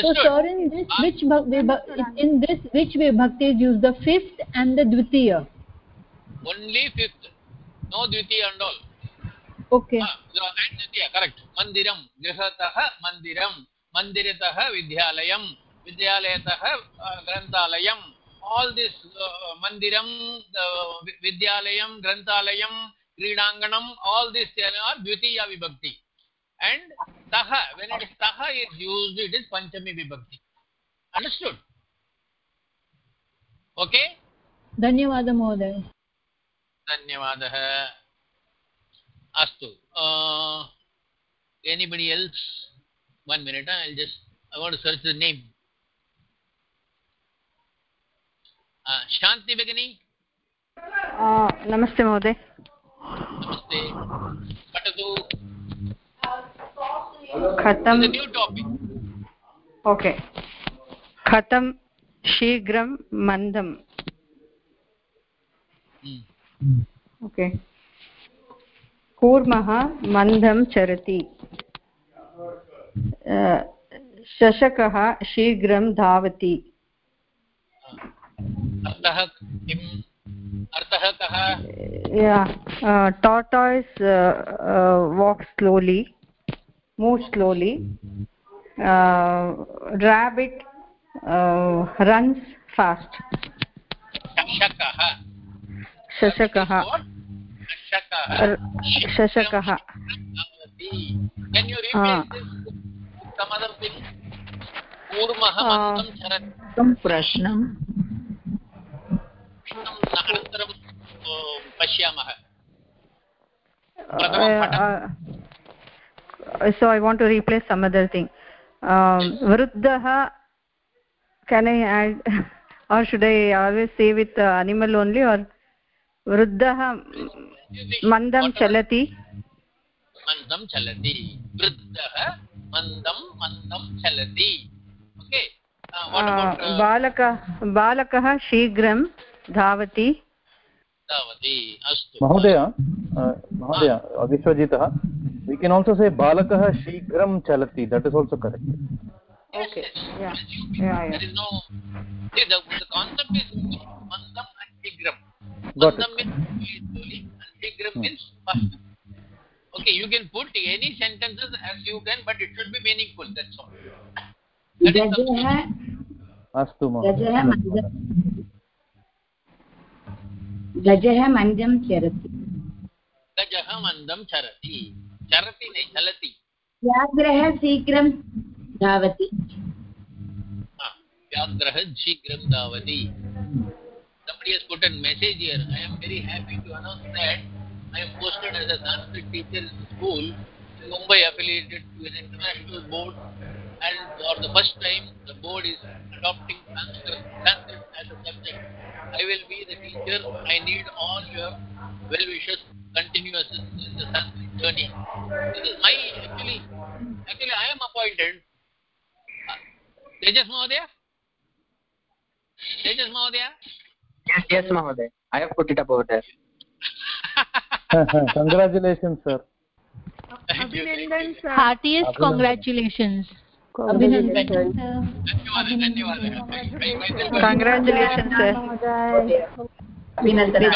so sir in this which in this which vibhakti is used the fifth and the dvitiya only fifth no dvitiya and all okay Ah, so, and dvitiya correct mandiram grihatah mandiram mandiratah vidyalayam vidyalayatah uh, granthalayam all this uh, mandiram uh, vi- vidyalayam granthalayam kridanganam all this are dvitiya vibhakti and taha when it is taha is used it is panchami vibhakti understood okay धन्यवादः महोदय धन्यवादः। अस्तु anybody else one minute I just I want search the name Shanti भगिनी नमस्ते महोदय नमस्ते पठतु okay कथं शीघ्रं मन्दं ओके। कूर्मः मन्दं चरति। शशकः शीघ्रं धावति। Tortoise walk slowly move slowly rabbit runs fast शशकः। शशकः। प्रश्नम्। पश्यामः। So I want to replace some other thing वृद्धः can I or should I always save with animal only or वृद्धः मन्दं चलति। मन्दं चलति। वृद्धः मन्दं मन्दं चलति। बालकः बालकः शीघ्रं धावति। महोदय महोदय विश्वजितः वि केन् आल्सो से बालकः शीघ्रं चलति that is also correct okay शीघ्रम् got mandam means okay you can put any sentences as you can but it should be meaningful that's all गजः अस्तु महोदय गजः मन्दं चरति गजः मन्दं चरति चरति चलति व्याघ्रः शीघ्रं धावति व्याघ्रः शीघ्रं धावति somebody has put a message here i am very happy to announce that i am posted as a sanskrit teacher in school mumbai affiliated to an international board. And for the first time the board is adopting sanskrit, sanskrit as a subject. I will be the teacher. I need all your well wishes continuous in the sanskrit journey. This is my actually actually i am appointed. Uh, tejas mahodaya? Tejas mahodaya Yes, yes, Mahoday. I have put it up over there. congratulations sir अभिनन्दन sir heartiest congratulations congratulations congratulations sir अभिनन्दनं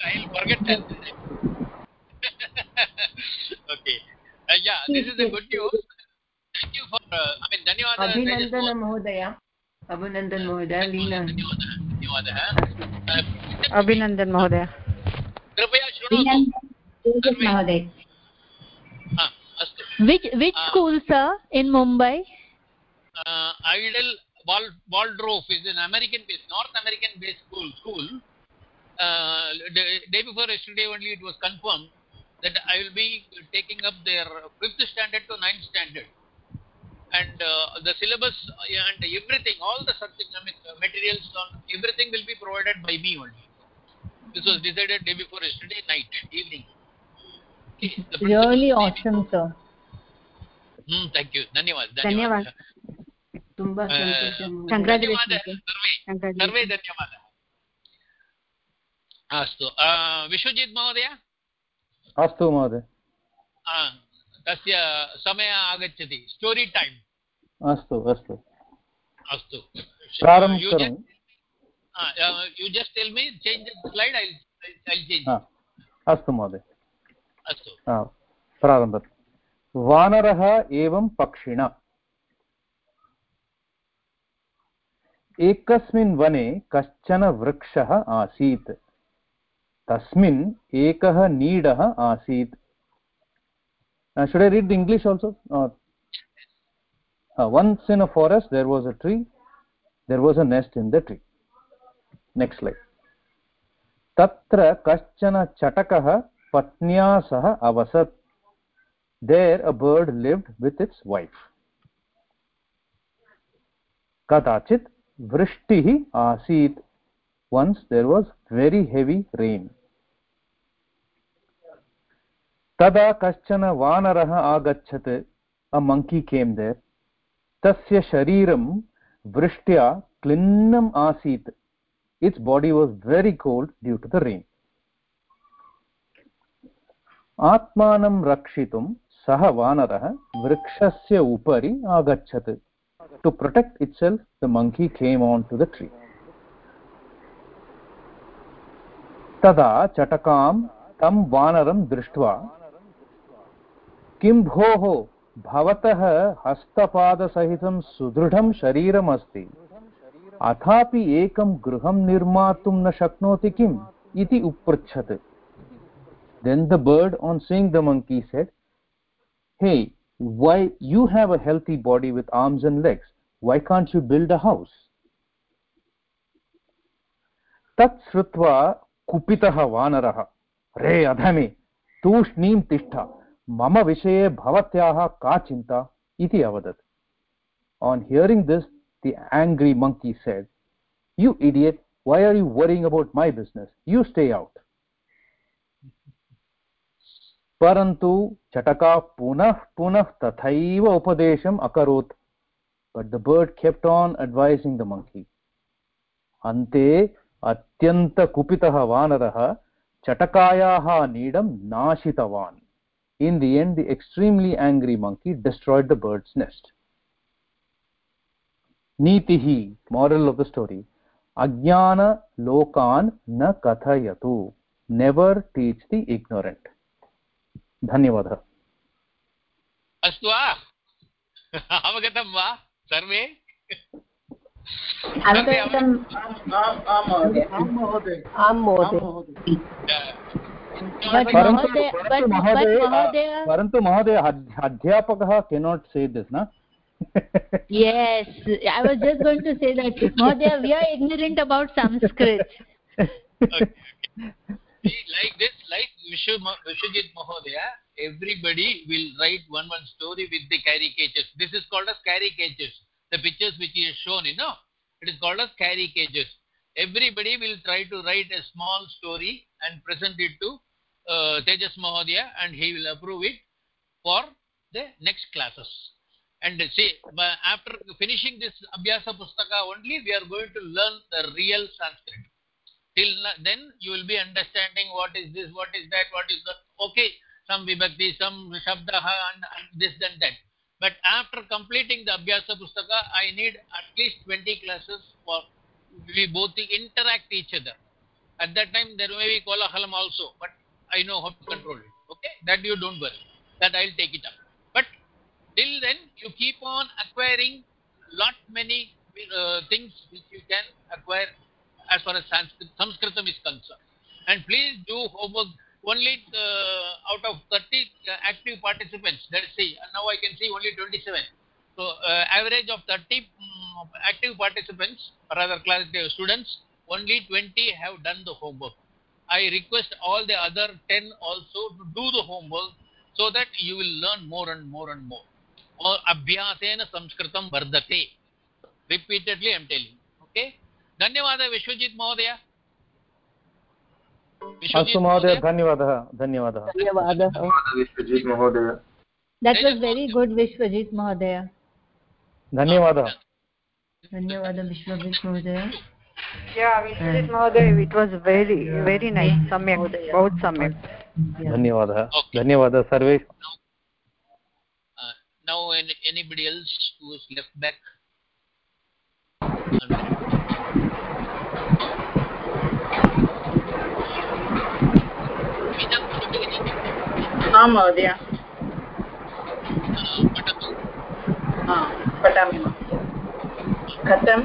I'll forget that. okay. Uh, yeah, this is a good news. Thank you for, uh, I mean, धन्यवादः अभिनन्दन महोदय अभिनन्दन महोदय लीना धन्यवादः अभिनन्दन महोदय कृपया शृणोतु तेजस् महोदय हा, अस्तु which which school sir in mumbai uh, Idle Wal Waldorf is an American based, North American based school. School. Uh, the day before yesterday only it was confirmed that I will be taking up their fifth standard to ninth standard. and uh, the syllabus and everything, all the subject I uh, materials, everything will be provided by me only. This was decided day before yesterday night, evening. Okay, really awesome, sir. Hmm, thank you. Dhanyavad. Dhanyavad. ತುಂಬ ಸರ್ವೇ ಧನ್ಯವಾದः अस्तु विश्वजित् महोदय अस्तु महोदय तस्य समयः आगच्छति। Story time अस्तु अस्तु। अस्तु। You just tell me change slide हा, अस्तु महोदय। अस्तु। हा, प्रारम्भ। वानरः एवं पक्षिण। एकस्मिन् वने कश्चन वृक्षः आसीत्। तस्मिन् एकः नीडः आसीत्। Should I read English also once in a forest there was a tree there was a nest in the tree next slide तत्र कश्चन चटकः पत्न्या सह अवसत् there a bird lived with its wife कदाचित् वृष्टिः आसीत् once there was very heavy rain तदा कश्चन वानरः आगच्छत्। अ मङ्की केम् देर् तस्य शरीरं वृष्ट्या क्लिन्नम् आसीत्। Its body was very cold due to the rain आत्मानं रक्षितुं सः वानरः वृक्षस्य उपरि आगच्छत्। To protect itself the monkey came on to the tree तदा चटकां तं वानरं दृष्ट्वा किं भोः? भवतः हस्तपादसहितं सुदृढं शरीरमस्ति। अथापि एकं गृहं निर्मातुं न शक्नोति किम् इति उपृच्छत् then the bird on seeing the monkey said hey why you have a healthy body with arms and legs why can't you build a house तत् श्रुत्वा कुपितः वानरः, रे अधमे, तूष्णीं तिष्ठ। मम विषये भवत्याः का चिन्ता इति अवदत्। On hearing this, the angry monkey said, you idiot, why are you worrying about my business? You stay out. परन्तु चटका पुनः पुनः तथैव उपदेशम् अकरोत्। But the bird kept on advising the monkey अन्ते अत्यन्तकुपितः वानरः चटकायाः नीडं नाशितवान्। In the end the extremely angry monkey destroyed the bird's nest nitihi moral of the story ajnana lokan na kathayatu never teach the ignorant धन्यवादः अस्तु वा अवगतं वा सर्वे परन्तु Mahoday, but, परन्तु but महोदय Mahoday, परन्तु महोदय अध्- अध्यापकः केनाट् से दिस् न yes, I was just going to say that Mahoday, we are ignorant about Sanskrit. See, like this, like Vishwa, Vishwajit Mahodaya, everybody will write one one story with the caricatures. This is called as caricatures. The pictures which he has shown, you know, it is called as caricatures. Everybody will try to write a small story and present it to uh, Tejas Mahodaya and he will approve it for the next classes. And see, after finishing this Abhyasa Pustaka only, we are going to learn the real Sanskrit. Till then you will be understanding what is this what is that what is the okay some vibhakti some shabdaha and, and this and that. But after completing the abhyasa pustaka i need at least 20 classes for we both interact each other. At that time there may be kolahalam also but i know how to control it okay that you don't worry that i'll take it up but till then you keep on acquiring lot many uh, things which you can acquire as far as Sanskrit, Sanskritam is concerned. And please do homework only uh, out of 30 uh, active participants. Let us see. Now I can see only 27. So uh, average of 30 um, active participants, or rather class uh, students, only 20 have done the homework. I request all the other 10 also to do the homework so that you will learn more and more and more. Or abhyasena samskritam vardate. Repeatedly I am telling. Okay. धन्यवादः विश्वजित् महोदय अस्तु महोदय धन्यवादः धन्यवादः धन्यवादः विश्वजित् महोदय That was very good, Vishwajit Mahodaya. धन्यवादः धन्यवादः विश्वजित् महोदय Yeah, Vishwajit Mahoday, it was very, very nice. Samyak, बहुत सम्यक्. धन्यवादः धन्यवादः सर्वे uh, now any, anybody else who is left back आं महोदय हा, पठामि महोदय कथम्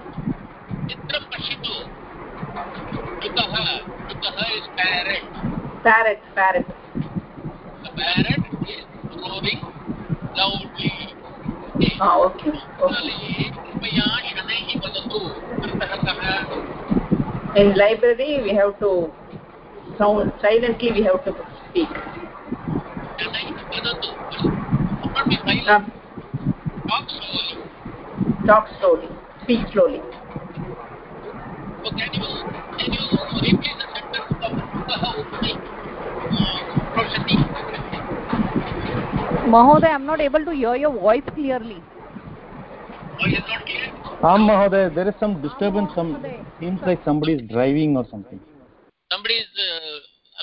Parrot, parrot. The parrot is crowing loudly. Ah, okay. okay. In library, we have to sound silently. We have to speak. Um, Talk slowly. Talk slowly. Speak slowly. So can you can you replace the sentence of the house? Mahoday, I'm not able to hear your voice clearly. or is not clear आं महोदय there is some disturbance some seems like somebody is driving or something somebody is uh,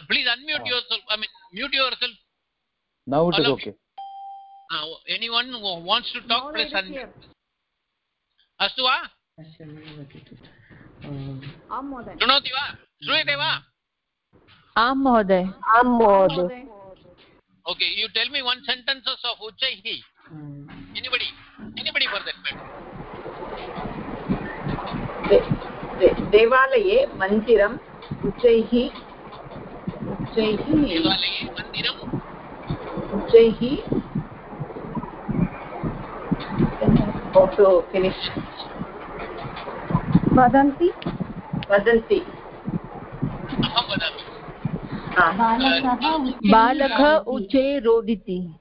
please unmute yourself i mean mute yourself now it is All of okay uh, anyone who wants to talk please unmute अस्तु वा आं महोदय शृणोति वा श्रूयते वा आं महोदय आं महोदय okay you tell me one sentences of uchaihi anybody anybody for that matter दे- दे- देवालये मन्दिरम् उच्चैः उच्चैः देवालये मन्दिरम् उच्चैः how to finish वदन्ति वदन्ति अहं वदामि बालकः उच्चे रोदिति।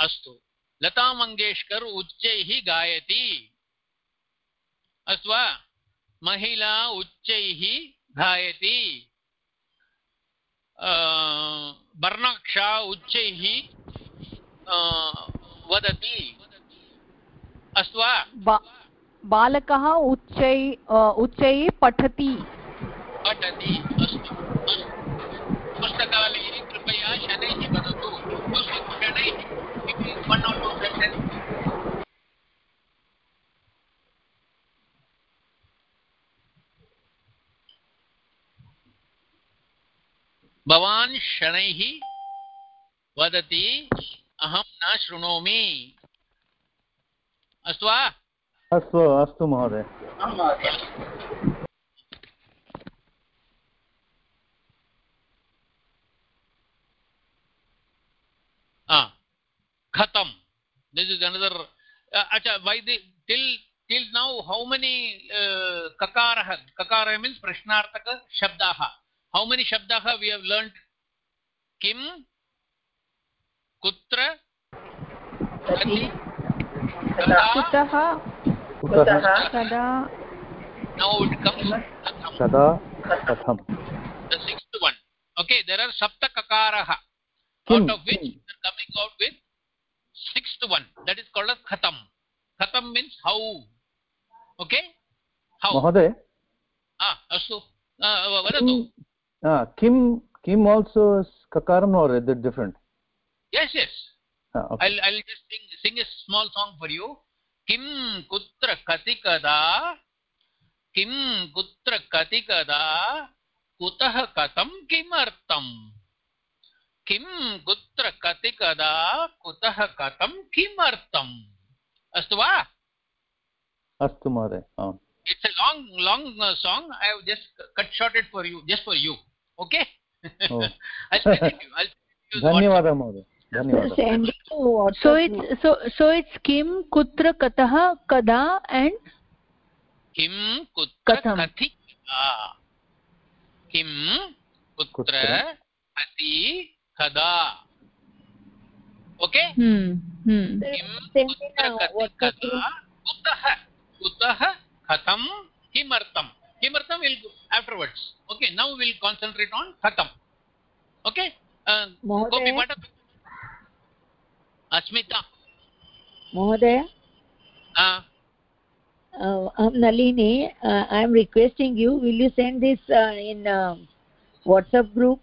अस्तु। लता मङ्गेश्कर् उच्चैः गायति। अस्तु वा? महिला उच्चैः गायति। वर्णाक्षा उच्चैः वदति। अस्तु वा? बालकः उच्चै उच्चैः पठति। पठति। अस्तु कृपया शनैः वदतु one or two sentences भवान् शनैः वदति अहं न शृणोमि। अस्तु वा अस्तु अस्तु महोदय। Khatam this is another uh, acha why the till till now how many uh, kakarah kakara means prashnartaka shabdaha how many shabdaha we have learned kim kutra kati kutah kutah kada now it comes kada katham the sixth one okay there are sapta kakarah out of which coming out with sixth one that is called as khatam khatam means how okay how महोदय ah astu vadatu kim kim also is kakaram or is it different yes yes ah, okay. i'll i'll just sing sing a small song for you kim kutra kati kada kim kutra kati kada kutah katam kimartam किं कुत्र कति कदा कुतः कथं किमर्थम्? अस्तु वा? अस्तु महोदय it's a long long song I have just cut shorted for you just for you okay धन्यवादः महोदय धन्यवादः। So it's so so it's kim kutra katah kada and? किं कुत्र कथि किं कुत्र? कति कदा ओके कुतः कथं किमर्थं किमर्थं will afterwards okay now will concentrate on कथम् ओके अस्मिता महोदय अहं Nalini I am requesting you will you send this in WhatsApp group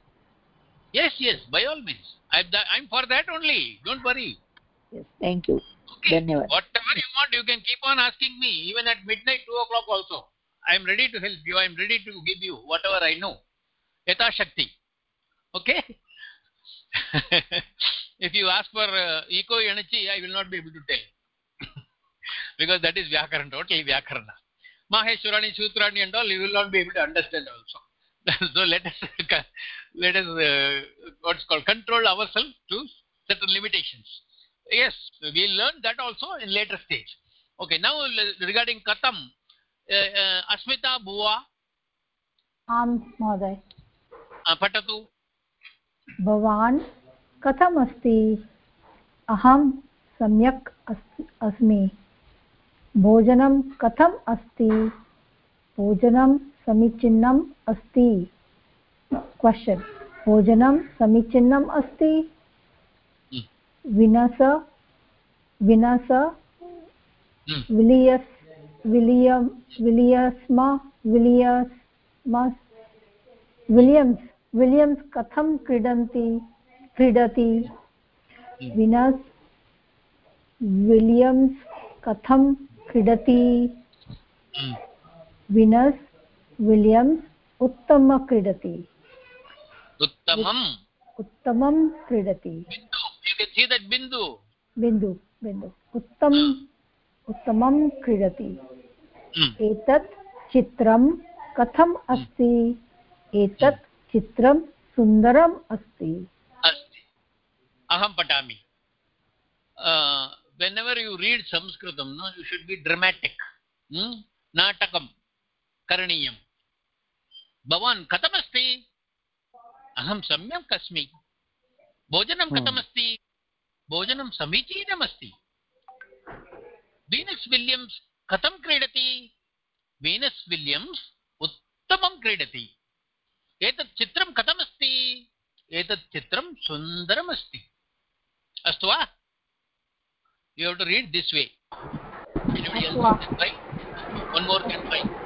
yes yes by all means. I'm i'm for that only. Don't worry. Yes thank you. Okay Dhanyavad. whatever you want you can keep on asking me even at midnight 2 o'clock also. I am ready to help you. I am ready to give you whatever i know. Yata shakti okay? *laughs* If you ask for uh, eco energy i will not be able to tell *laughs* because that is vyakaran totally vyakarana maheshwarani sutrani and all you will not be able to understand also so let us let us uh, what's called control ourselves to certain limitations yes we'll learn that also in later stage okay now regarding katam uh, uh, asmita bhuva आम् महोदय पठतु भवान् कथम् अस्ति अहं सम्यक् अस्मि भोजनं कथम् अस्ति भोजनं समीचीनम् अस्ति? क्वशन् भोजनं समीचीनम् अस्ति? विनस विनस विलियस् विलियम् विलियस्म विलियस्मस् विलियम्स् विलियम्स् कथं क्रीडन्ति? क्रीडति? विनस् विलियम्स् कथं क्रीडति? विनस् विलियम्स् उत्तम क्रीडति। उत्तमम् उत्तमं क्रीडति। बिन्दु बिन्दु बिन्दु उत्तम उत्तमं क्रीडति। एतत् चित्रं कथम् अस्ति? एतत् चित्रं सुन्दरम् अस्ति। अस्ति। अहं पठामि। whenever you read sanskritam no you should be dramatic hmm? natakam karaniyam भवान् कथमस्ति? अहं सम्यक् अस्मि। भोजनं कथमस्ति? भोजनं समीचीनमस्ति। वीनस् विलियम्स् कथं क्रीडति? वीनस् विलियम्स् उत्तमं क्रीडति। एतत् चित्रं कथमस्ति? एतत् चित्रं सुन्दरमस्ति। अस्तु वा? You have to read this way? One more can try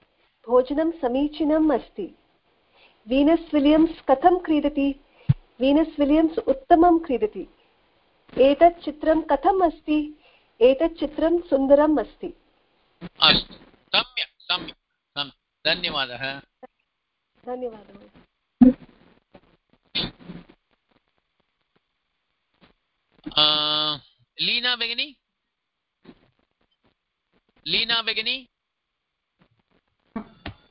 भोजनं समीचीनम् अस्ति। वीनस् विलियम्स् कथं क्रीडति? वीनस् विलियम्स् उत्तमं क्रीडति। एतत् चित्रं कथम् अस्ति? एतत् चित्रं सुन्दरम् अस्ति। अस्तु। सम्यक् सम्यक् धन्यवादः। धन्यवादः। लीना भगिनी लीना भगिनी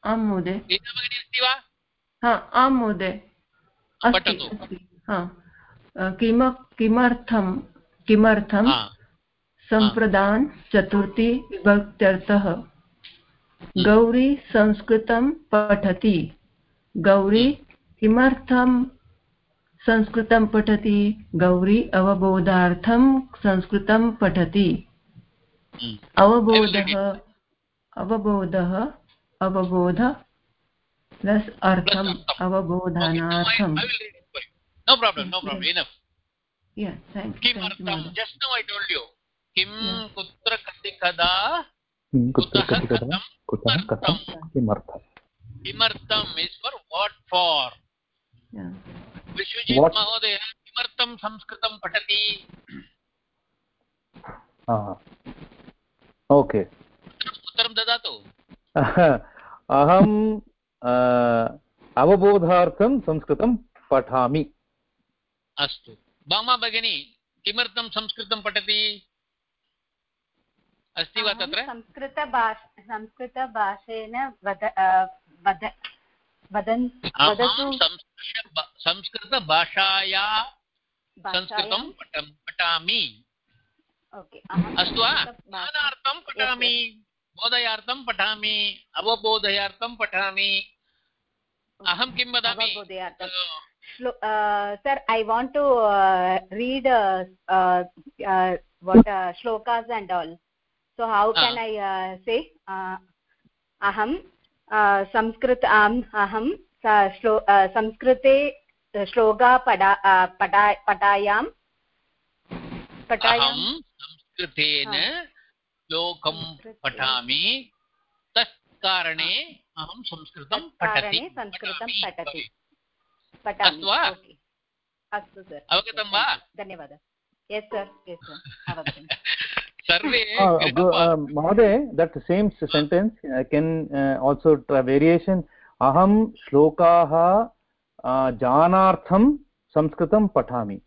आं महोदय अस्ति वा हा आं महोदय अस्ति किम किमर्थं किमर्थं सम्प्रदान् चतुर्थी विभक्त्यर्थः? गौरी संस्कृतं पठति। गौरी किमर्थं संस्कृतं पठति? गौरी अवबोधार्थं संस्कृतं पठति। अवबोधः अवबोधः अवबोध प्लस् अर्थम् अवबोधनार्थं no problem no problem yes. enough Yeah, thank you. Thank you, just now I told you किं कुत्र कति कदा कुत्र कति कदा कुतः कथं किमर्थं किमर्थम् is for what for Yeah. Vishwajit What? महोदय किमर्थं संस्कृतं पठति ओके उत्तरं ददातु अहं अ, अवबोधार्थं संस्कृतं पठामि। अस्तु। भामा भगिनी किमर्थं संस्कृतं पठति? अस्ति वा तत्र? संस्कृतभाष संस्कृतभाषेन वद वद वदन् वदतु। संस्कृतभाषाया संस्कृतं पठामि अस्तु वा? ज्ञानार्थं पठामि। बोधयार्थं पठामि अवबोधयार्थं पठामि। अहं किं वदामि? Sir what uh, shlokas and all. So how can i uh, say? uh, aham uh, Sanskrit आम् अहं स- uh, संस्कृते श्लोका पठा uh, पठा पठायां। पठायां। अहं श्लोकं पठामि तत् कारणे अहं संस्कृतं पठति संस्कृतं पठति अस्तु पठामि वा अस्तु सर अवगतं वा धन्यवादः यस् सर् यस् सर् सर्वे Uh, uh, uh, can uh, also try variation. Aham shlokaah uh, janartham संस्कृतं पठामि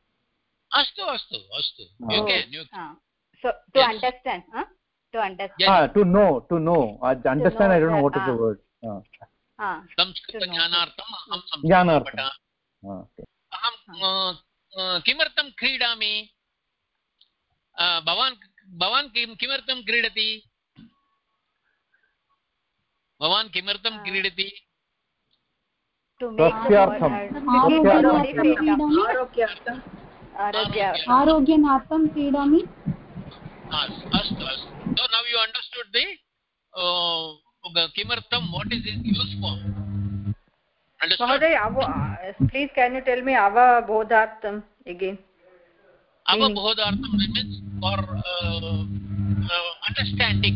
अस्तु अस्तु अस्तु you Oh. can, you Ah. so to yes. understand huh? To understand ah, to know to know I understand to know I don't know what is the ah. word ah. ah. संस्कृतज्ञानार्थम् अहं संस्कृतं Ah. अहं अ, अ, किमर्थं क्रीडामि अ, भवान् भवान् किं किमर्थं क्रीडति भवान् किमर्थं क्रीडति आरोग्यनार्थं क्रीडामि अस्तु अस्तु you understood the uh, किमर्थं avo, uh, please can you tell me avabodhartham again? avabodhartham means for uh, uh, understanding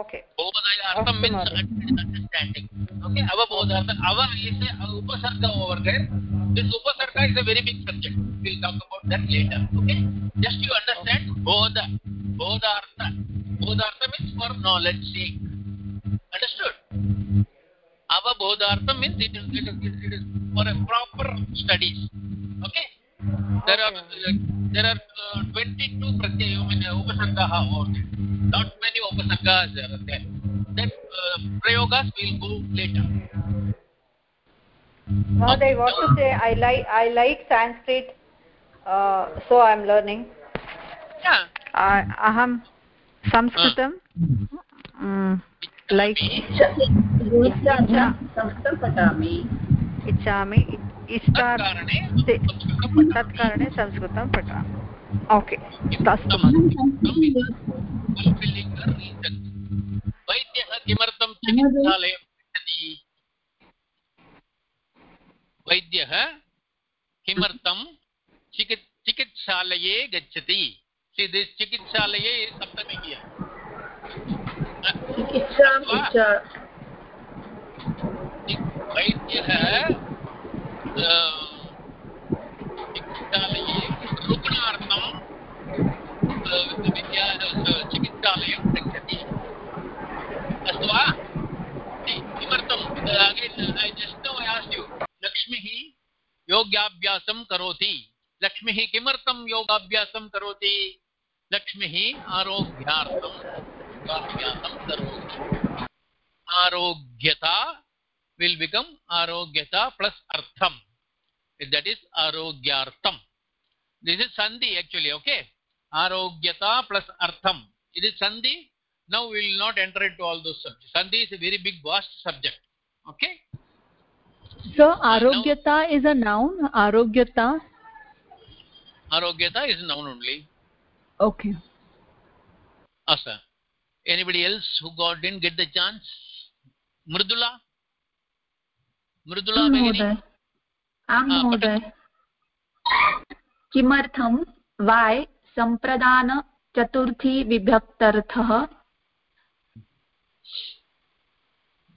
okay bodhayartham means understanding okay avabodhartham ava is a upasarga over there this upasarga is a very big subject we'll talk about that later okay just you understand bodha bodhartha bodhartha means for knowledge sake understood avabodhartham means it is, it is, it is for a proper studies okay there are uh, there are uh, 22 pratyay I mean, uh, upasargaha there not many upasargas are there that uh, prayogas will go later Mahoday, what to say? I like I like Sanskrit, uh, so I'm learning. Yeah. Uh, aham Sanskritam. Mm, पठामि इच्छामि तत्कारणे संस्कृतं पठामि। Okay अस्तु वैद्यः किमर्थं चिकित्सालयं गच्छति वैद्यः किमर्थं चिकित् चिकित्सालये गच्छति? चिकित्सालये सप्तमी. वैद्यः चिकित्सालये रुग्णार्थं अ, विद्या चिकित्सालयं गच्छति अस्तु वा किमर्थं जस्ट् नौ आस्क् यु लक्ष्मीः योगाभ्यासं करोति। लक्ष्मीः किमर्थं योगाभ्यासं करोति। लक्ष्मीः आरोग्यार्थं योगाभ्यासं करोति। आरोग्यता will become arogyata plus artham. That is arogyartham. This is sandhi actually okay? Arogyata plus artham. It is sandhi. Now we will not enter into all those subjects. Sandhi is a very big vast subject okay? So arogyata is a noun. Arogyata? Arogyata is noun only. Okay. Ah, Asa anybody else who got didn't get the chance? Mridula Mridula भगिनी? किमर्थं वाय् सम्प्रदानचतुर्थी विभक्त्यर्थः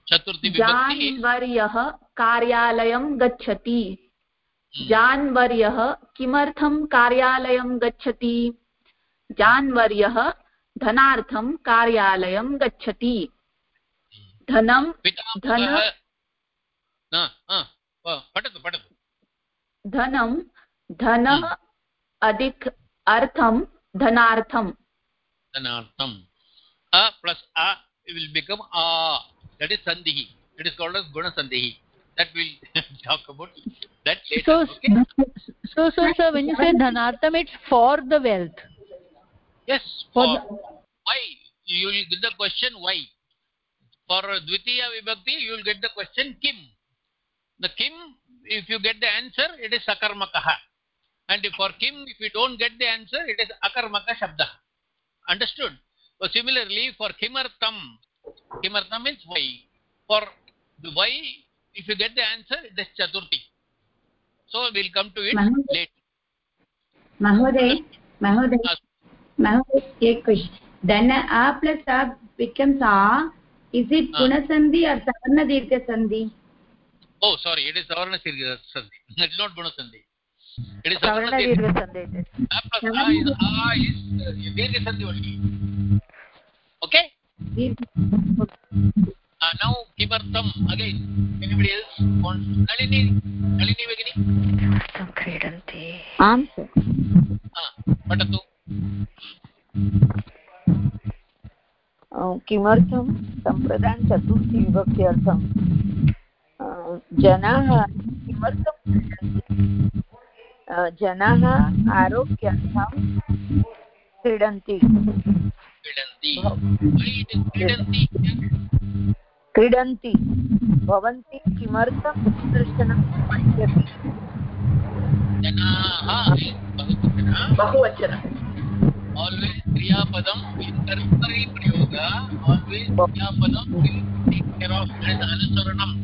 चतुर्थी जान्वर्यः कार्यालयं गच्छति। जान्वर्यः किमर्थं कार्यालयं गच्छति? जान्वर्यः धनार्थं कार्यालयं गच्छति। धनं धन पठतु पठतु धनं धनः अधिक अर्थं धनार्थं धनार्थं a plus a will become a that is sandhi it is called as guna sandhi that we'll talk about that later so okay? so so sir when you say dhanartham it's for the wealth yes for, for why you will get the question why for dvitiya vibhakti you will get the question kim the kim if you get the answer it is sakarmakah and for kim if you don't get the answer it is akarmaka shabda understood so similarly for kimartam kimartam means why for the why if you get the answer it is chaturthi so we'll come to it Mahoday. later महोदय महोदय महोदय एक question धन आ plus आ becomes a is it Ah. gunasandhi or savarna dirgha sandhi oh sorry it is savarna sandhi it is not guna sandhi it is Savarna savarna dirgha sandhi a plus a is a is uh, dirgha sandhi only okay uh, now kimartam again anybody else wants nalini nalini begini क्रीडन्ति आं सर् ah patatu किमर्थं सम्प्रदानचतुर्थी विभक्त्यर्थं अ, जनाः किमर्थं क्रीडन्ति जनाः आरोग्यार्थं क्रीडन्ति। क्रीडन्ति। भवन्ति किमर्थं दूरदर्शनं पश्यति? बहुवचनं। Always kriyapadam in कर्तरि always kriyapadam will take care of that अनुसरणं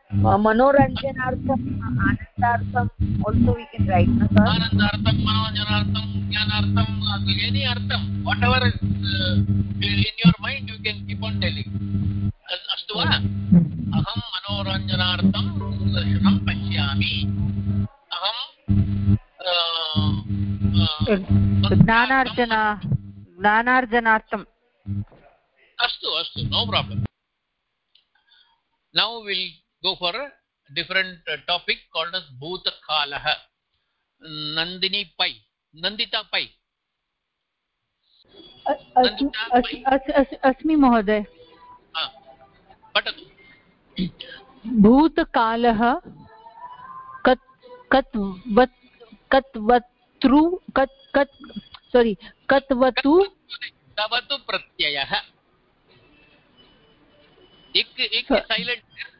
मनोरञ्जनार्थम् आनन्दार्थम् आनन्दार्थं मनोरञ्जनार्थं ज्ञानार्थं any अर्थं is uh, in your mind you can keep on telling. अस्तु वा अहं मनोरञ्जनार्थं दूरदर्शनं पश्यामि अहं ज्ञानार्जन ज्ञानार्जनार्थम् अस्तु अस्तु no problem now we'll go for a different uh, topic called as bhutakalah nandini pai nandita pai अस्मि महोदय पठतु भूतकालः कत् कत्वत् कत्वतृ कत् कत् सोरि कत्वतु तवतु प्रत्ययः इक् इक् सैलेण्ट्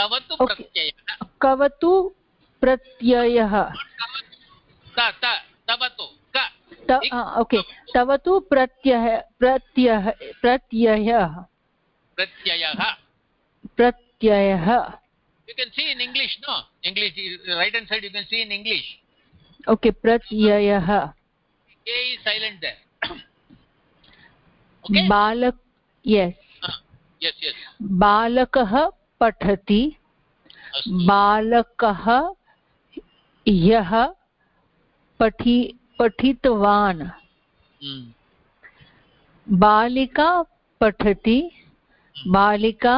कवतु प्रत्ययः। तवतु क। ओके। प्रत्ययः प्रत्ययः प्रत्ययः। प्रत्ययः। प्रत्ययः। You can see in English no English right hand side you can see in English okay प्रत्ययः। A is silent there okay बालक यस यस यस बालकः पठति बालकः ह्यः पठि पठितवान्। बालिका पठति बालिका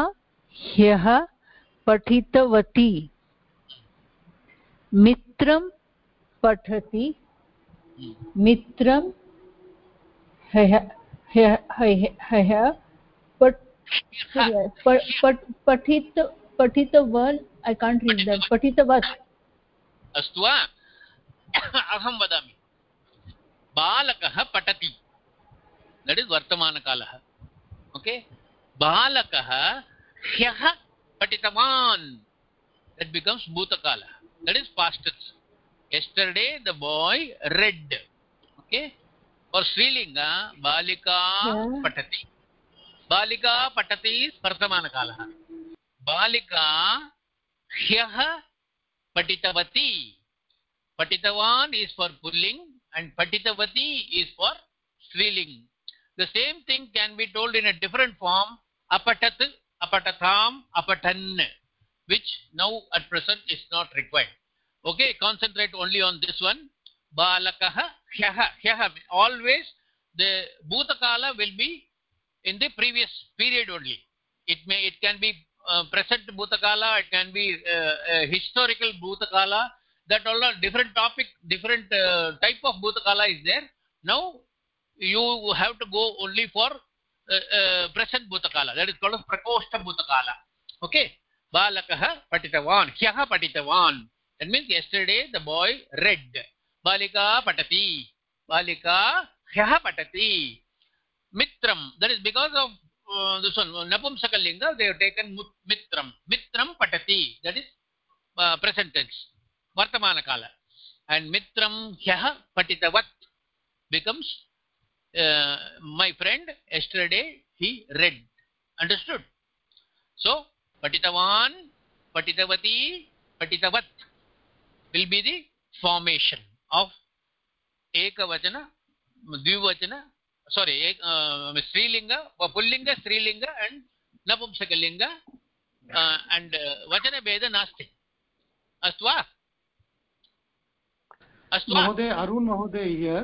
ह्यः पठितवती। मित्रं पठति मित्रं ह्यः ह्यः पठित पठितवान् ऐ काण्ट् रीड् दट् पठितवत् अस्तु वा अहं वदामि। बालकः पठति। दट् इस् वर्तमानकालः। ओके बालकः ह्यः पठितवान्। That becomes भूतकालः। That is pasts yesterday the boy read. Okay? For strilinga balika patati patati is vartamanakalah balika ह्यः पठितवती patitavan is for pulling and patitavati is for striling the same thing can be told in a different form apatat apatatham apatan which now at present is not required okay concentrate only on this one balakah hyah hyah always the bhutakala will be in the previous period only. It may it can be uh, present bhutakala it can be uh, historical bhutakala that all are different topic different uh, type of bhutakala is there. Now you have to go only for uh, uh, present bhutakala that is called as prakoshta bhutakala okay? Balakah patitavan hyah patitavan. That means yesterday the boy read. Balika patati balika hyah patati mitram. That is because of uh, this one napumsakalinga they have taken mitram. Mitram patati. That is uh, present tense. Vartamana kala. And mitram hyah patitavat becomes uh, my friend yesterday he read. Understood? So patitavan patitavati patitavat will be the formation of ekavachana dvivachana sorry uh, strilinga pullinga strilinga and napumsakalinga uh, and uh, vachana beda nasti. अस्तु वा अस्तु वा महोदय अरुण महोदय here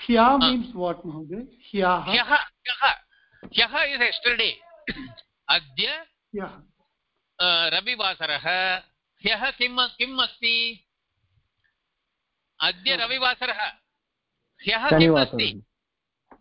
ह्या means what महोदय ह्यः ह्यः ह्यः ह्यः इस् एस्टर्डे अद्य रविवासरः ह्यः किम् किम् अस्ति अद्य रविवासरः ह्यः किम् अस्ति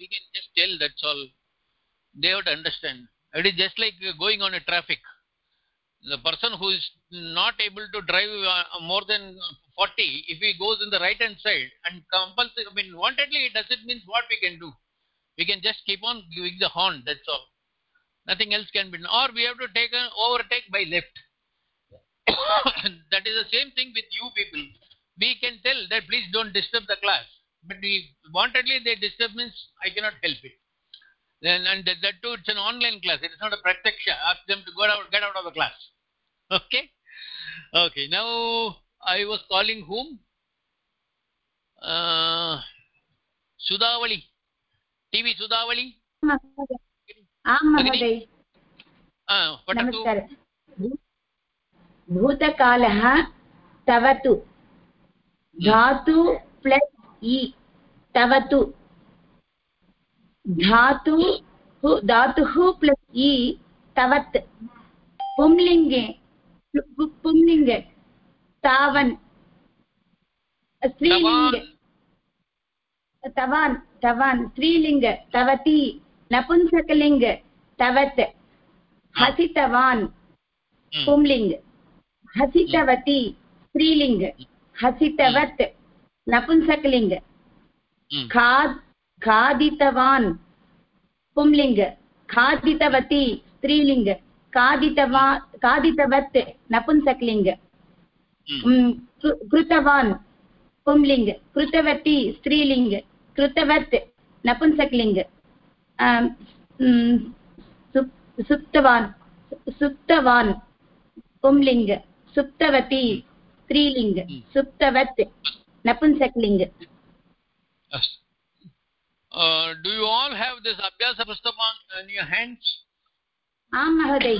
We can just tell that's all. They have to understand. It is just like going on a traffic. The person who is not able to drive uh, more than 40, if he goes in the right hand side and compulsory, I mean, wantedly, it doesn't mean what we can do. We can just keep on giving the horn. That's all. Nothing else can be done. Or we have to take an overtake by left. *coughs* that is the same thing with you people. We can tell that please don't disturb the class. But we wantedly they disturb means I cannot help it. Then and that, that too it's an online class. It is not a prataksha. Ask them to go out get out of the class. *laughs* Okay? Okay. Now I was calling whom? Uh Sudavali. TV Sudavali? आं महोदय Uh, पठतु नमस्कारः भूतकालः तवतु धातु plus इ तवतु। धातु धातुः plus इ तवत्। पुंलिङ्गे पुंलिङ्गे तावन्। स्त्रीलिङ्गे। तवान् तवान् स्त्रीलिङ्ग तवती। नपुंसकलिङ्ग तवत्। हसितवान् पुंलिङ्ग। हसितवती स्त्रीलिङ्ग। हसितवत्। नपुंसकलिङ्ग खा खादितवान् पुंलिङ्ग खादितवती स्त्रीलिङ्ग खादितवा खादितवत् नपुंसकलिङ्ग म्, कृ- कृतवान् पुंलिङ्ग कृतवती स्त्रीलिङ्ग कृतवत् नपुंसकलिङ्ग आम्, म्, सुप्- सुप्तवान् सुप्तवान् पुंलिङ्ग सुप्तवती स्त्रीलिङ्ग सुप्तवत् नपुंसकलिङ्ग Uh, do you all have this Abhyasa Pustakam in your hands? आं महोदय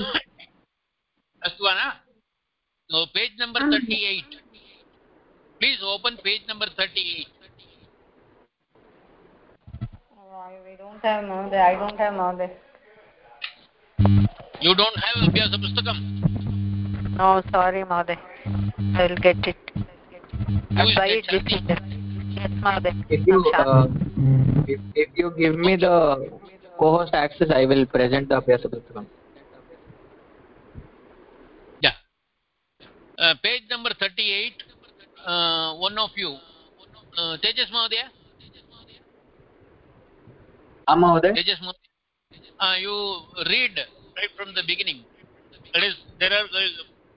Astu na? So page number 38. Please open page number 38. we don't have Mahoday. I don't have Mahoday. You don't have Abhyasa Pustakam? No, sorry, Mahoday. I will get it. If you uh, if, if you give me the co-host access, I will present the Abhyasa Pustakam. Yeah. Uh, page number 38. Uh, one of you. Uh, Tejas Mahodaya? Am Mahoday? Tejas Mahodaya? Uh, you read right from the beginning. That is, there are,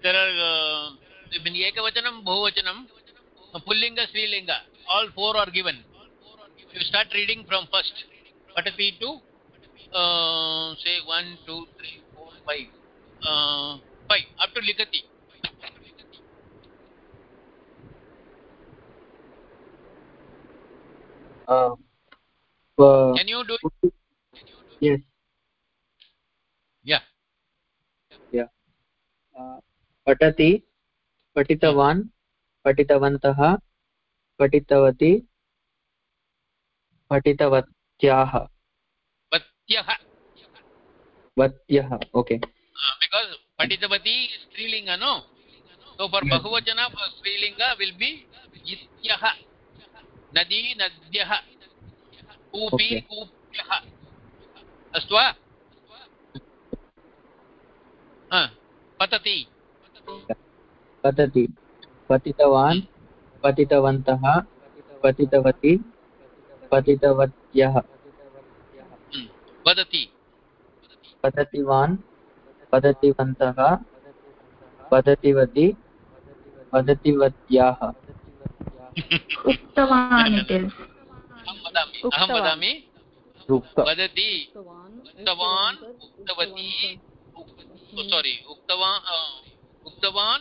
there are, uh, I mean, Ekavachanam, Bahuvachanam, So Pullinga, Srilinga, all four are given. You start reading from first. Patapi to uh, say 1, 2, 3, 4, 5. Uh, 5 up to Uh, uh, Can you do it? Yes. Yeah. Yeah. Uh, patati, one. पठितवन्तः पठितवती पठितवत्याः. वत्यः okay Uh, no? So for Bahuvachana, for Strilinga will be Ityaha. Nadi, Nadyah. Kupi, Okay. Kupyah. Astu va? Uh, Patati. पतति पतितवान् पतितवन्तः पतितवती पतितवत्यः Vadati. पततिवान् पततिवन्तः पततिवती पततिवत्याः उक्तवान् it is Aham vadami. Aham vadami. Ukta. Vadati. Uktavan.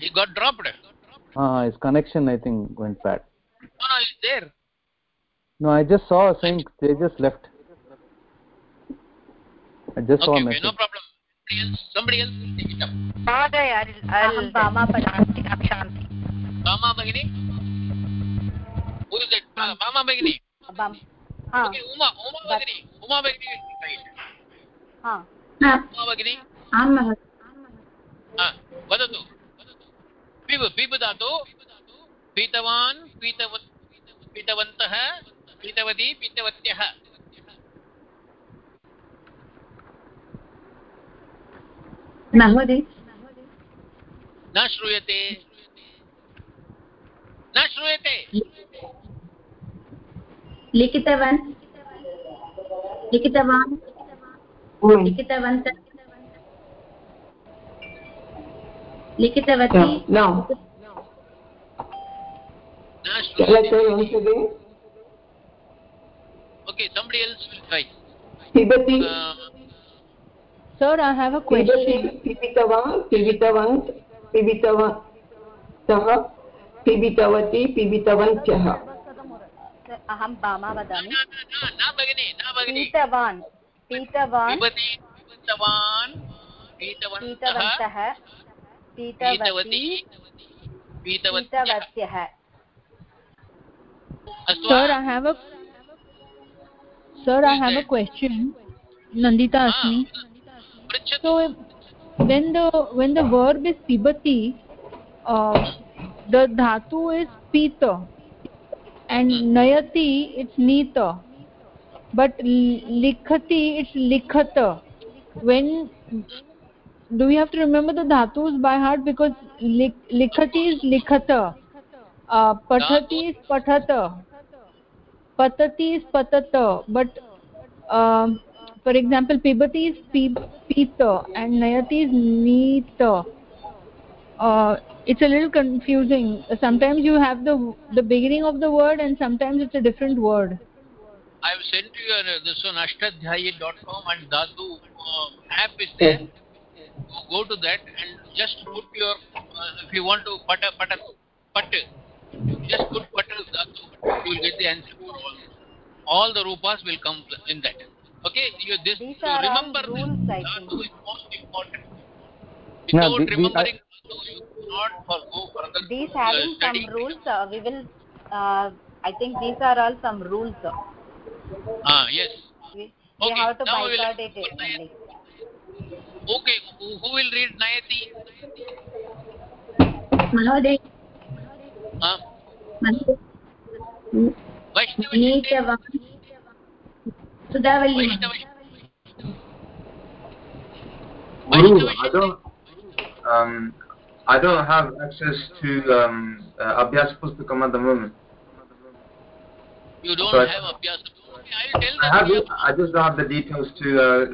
he got dropped Uh, his connection, I think, went bad. no no he's there No, I just saw saying Tejas left. I just saw a okay, okay message. no problem somebody else somebody else will take it up महोदय अहं भामा पठामि क्षान्ति Mama Bagini? Who is that? Uh, Mama Bagini. हा Okay, Uma, Uma Bagini. Uma Bagini is right. हा Uma Bagini. आं महोदय Ah, वदतु पिब पिब धातु पीतवान् पीतव पीतवन्तः। पीतवती पीतवत्यः। न श्रूयते। न श्रूयते। लिखितवान्। लिखितवान्। लिखितवन्त लिखितवती No. न Shall I श्रूयते try once again? Okay, somebody else will try. Pibati, Uh, Sir, I have a question. pibati, pibitava, pibitavant, pibitava, सः पिबितवती पिबितवन्त्यः अहं भामा वदामि न भगिनि न भगिनि पीतवान् पीतवान् पीतवन्तः sir I have a question Nandita अस्मि द व्हेन द द धातु इज़ पीत एंड नयती इट्स नीत बट लिखती इट्स लिखत when do we have to remember the dhatus by heart? Because lik, likhati is likhata, uh, pathati is pathata, patati is patata, but um, for example pibati is pi- pita and nayati is nita uh, it's a little confusing. Sometimes you have the the beginning of the word and sometimes it's a different word. I have sent you uh, this one ashtadhyayi.com and Dhatu uh, app is there. You go to that and just put your uh, if you want to pata pata pat just put pata Dhatu. You will get the answer for all. All the rupas will come in that. Okay, you this These you are all remember rules, this I Dhatu think. is most important. Yeah, Without the- the- remembering Dhatu, you cannot for go further these to, having uh, study. some rules uh, we will uh, i think these are all some rules uh, Ah, yes. we, we Okay, have to now we will- bypass it only Okay, who, will read Nayati? I don't, um, I don't have access to um, uh, Abhyas Pustakam at the moment. You don't have I, Abhyas Pustakam? Okay, I'll tell I, I just don't have the details to uh,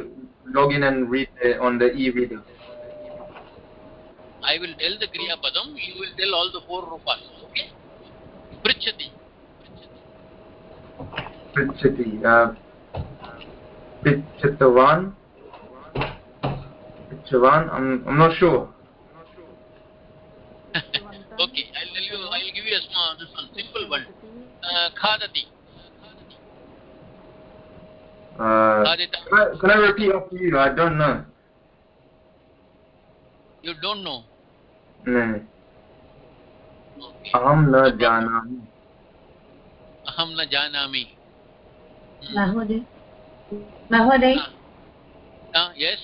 log in and read it on the e-reader. I will tell the Kriya Padam, you will tell all the four rupas. Okay? Prichati. Prichati, uh, Prichatavan, I'm, I'm not sure. *laughs* okay, I'll tell you, I'll give you a small, this one, simple one. Uh, khadati. Uh, can, I, can I repeat after you? I don't know. You don't know. No. Okay. Aham na janami. Aham na janami. महोदय महोदय Ah, yes.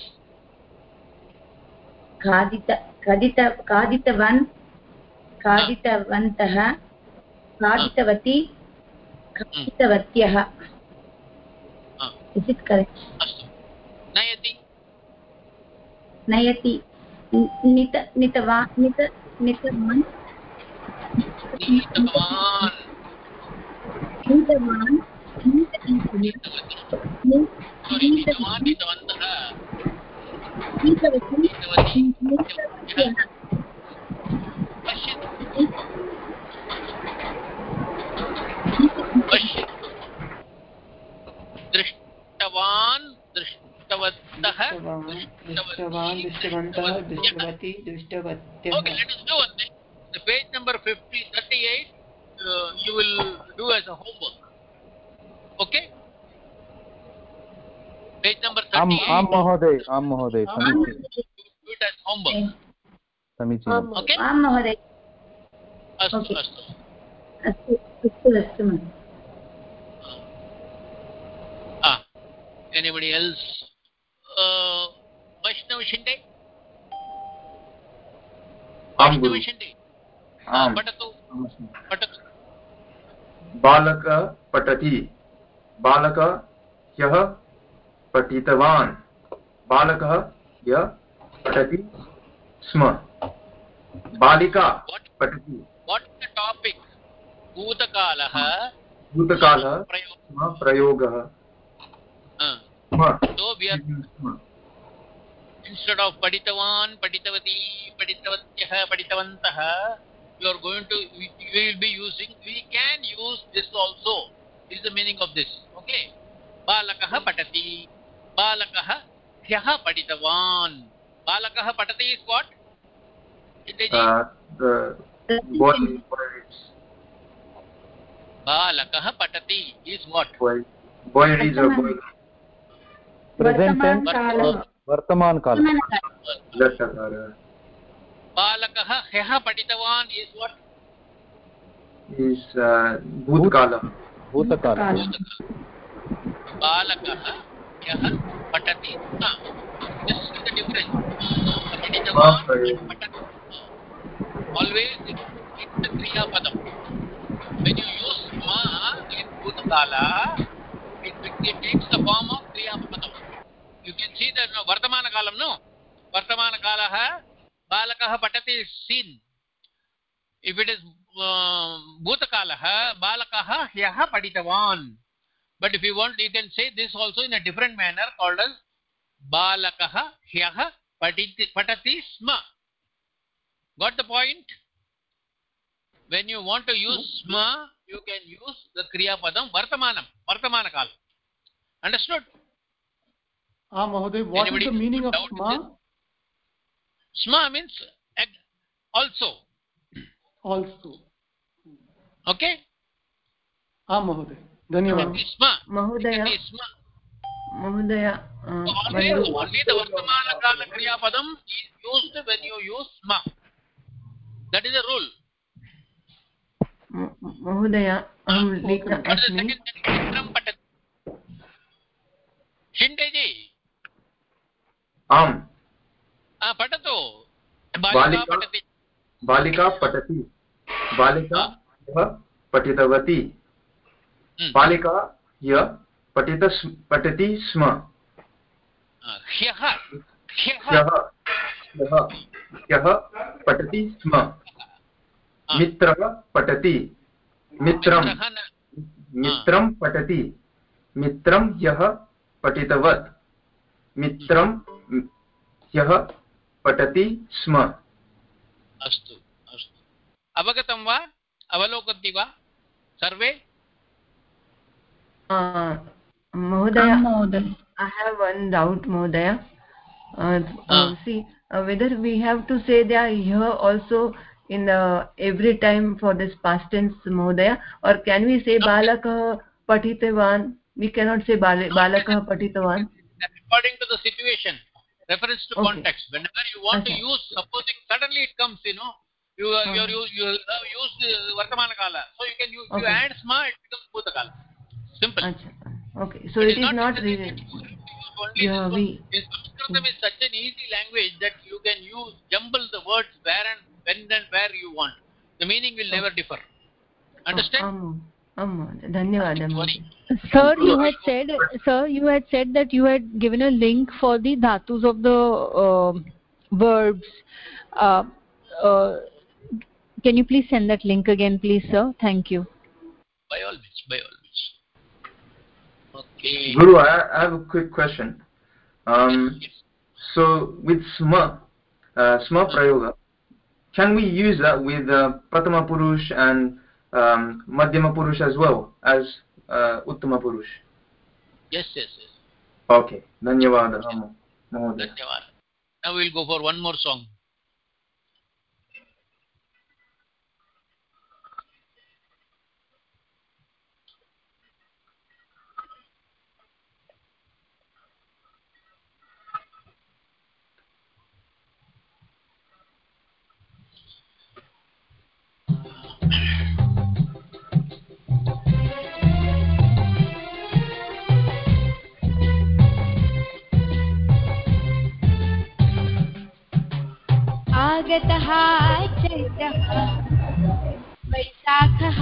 खादित खादित खादितवान् खादितवन्तः खादितवती खादितवत्यः Ah. Is it correct नयति। नयति। नित नितवा नित नितवान्। नीतवान्। नीतवान्। दृष्टवान् दृष्टवन्तः दृष्टवान् दृष्टवन्तः दृष्टवती दृष्टवत्यः the page number 50 38 uh, you will do as a homework okay page number 38 am am mahoday am mahoday do it as homework समीचीनम् ओके आं महोदय अस्तु अस्तु अस्तु अस्तु अस्तु anybody else? Uh, Vaishnav Shinde? Vaishnav Shinde? पठतु पठतु बालकः पठति बालकः ह्यः पठितवान् बालकः यः पठति स्म बालिका पठति What is the topic? भूतकालः भूतकालः प्रयोग स्म प्रयोगः uh, स्म So we are instead of paditavan, paditavati, paditavatyah, paditavantah, you are going to, we, we will be using, we can use this also. This is the meaning of this. Okay. Balakah patati. Balakah paditavan. Balakah patati is what? Indeji? uh, the boy वर्तमानकालः Balakah hyah paditavan is what? uh, भूतकालः भूतकालः बालकः यः पठति हा, पठितवान् always it's the kriya padam when you use ma in bhutkala it, it takes the form of kriya padam no vartamana kalam no vartamana kalah balakah patati is seen if it is uh, bhutakalah balakah hyah paditavan but if you want you can say this also in a different manner called as balakah hyah patati sma got the point when you want to use sma you can use the kriya padam vartamanam vartamana kal understood ah mahoday what Anybody is the meaning of sma sma means also also okay ah mahoday is sma महोदय It sma महोदय So always only the vartamana kala kriya padam is used when you use sma that is a rule म- महोदय अहं लिख what is the अस्मि second शिण्डेजी आम्। आ, पठतु। बालिका बालिका पठति। बालिका यः पठितवती। हम्म। बालिका यः पठित पठति स्म। ह्यः। ह्यः। ह्यः। ह्यः। ह्यः पठति स्म। मित्रः पठति। मित्रं मित्रं पठति। मित्रं ह्यः पठितवत्। मित्रं ह्यः पठति स्म अस्तु अस्तु अवगतं वा अवलोकन्ति वा सर्वे Uh, Mahodaya, I have one doubt, Mahodaya. Uh, uh, see, uh, whether we have to say they are here also in uh, every time for this past tense, Mahodaya, or can we say balakah patitavan? We cannot say bal balakah patitavan. according to the situation reference to Okay. context. Whenever you want to use supposing suddenly it comes you know you are you you, you have used the vartamana kala. So you can use you Okay. add sma it becomes bhutakala simple. Okay, so it is not really. only Yeah, we. Sanskritam is such an easy language that you can use jumble the words where and when and where you want. The meaning will never differ. Understand? Um, um, धन्यवादः महोदय. sir you had said sir you had said that you had given a link for the dhatus of the uh, verbs uh, uh, can you please send that link again please sir thank you by all means by all means okay Guru, I, I have a quick question. Um, so with sma, uh, sma prayoga, can we use that with uh, pratama purush and um, Madhyama Purush as well as uh, Uttama Purush? Yes, yes, yes. Okay. Dhanyavada. Dhanyavada. Now we'll go for one more song. आगतः चैत्रः वैशाखः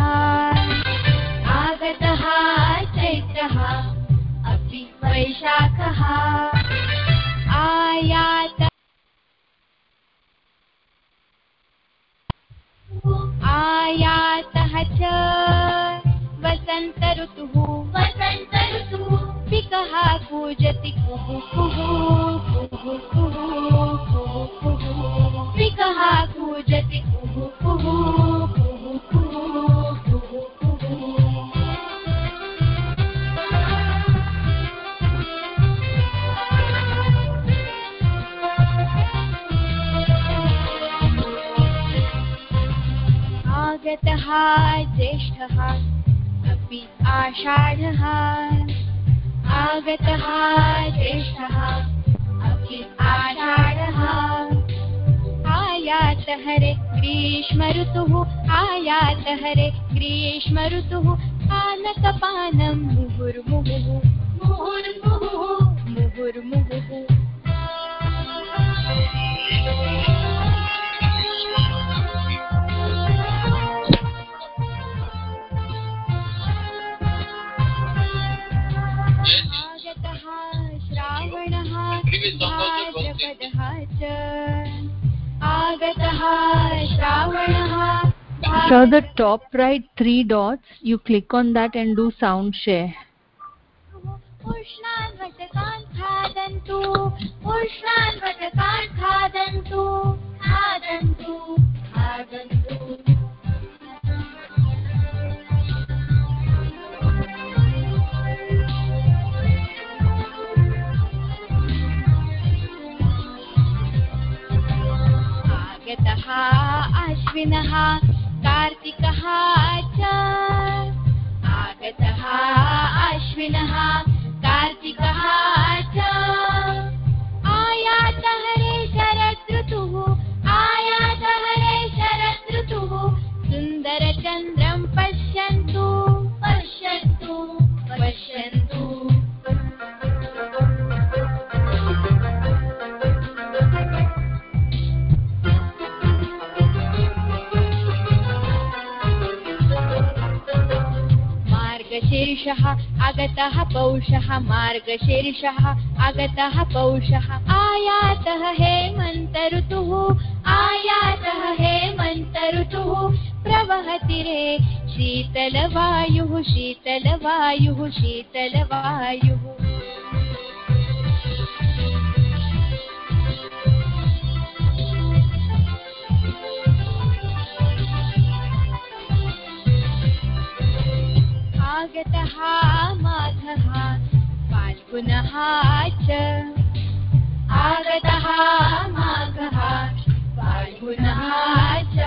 आगतः चैत्रः अपि वैशाखः आयात आयातः च वसन्तऋतुः वसन्तऋतुः पिकः कूजति कुहु कुहु कुहु। हरे ग्रीयेष्म ऋतुः पानकपान So the top right three dots, you click on that and do sound share. उष्णान् वटकान् खादन्तु उष्णान् वटकान् खादन्तु खादन्तु खादन्तु आगतः अश्विनः कार्तिकः च आगतः अश्विनः कार्तिकः मार्गशीर्षः आगतः पौषः मार्गशीर्षः आगतः पौषः। आयातः हेमन्त ऋतुः आयातः हेमन्त ऋतुः। प्रवहति रे शीतलवायुः शीतलवायुः शीतलवायुः आगतः माघः पाल्गुनः च। आगतः माघः पाल्गुनः च।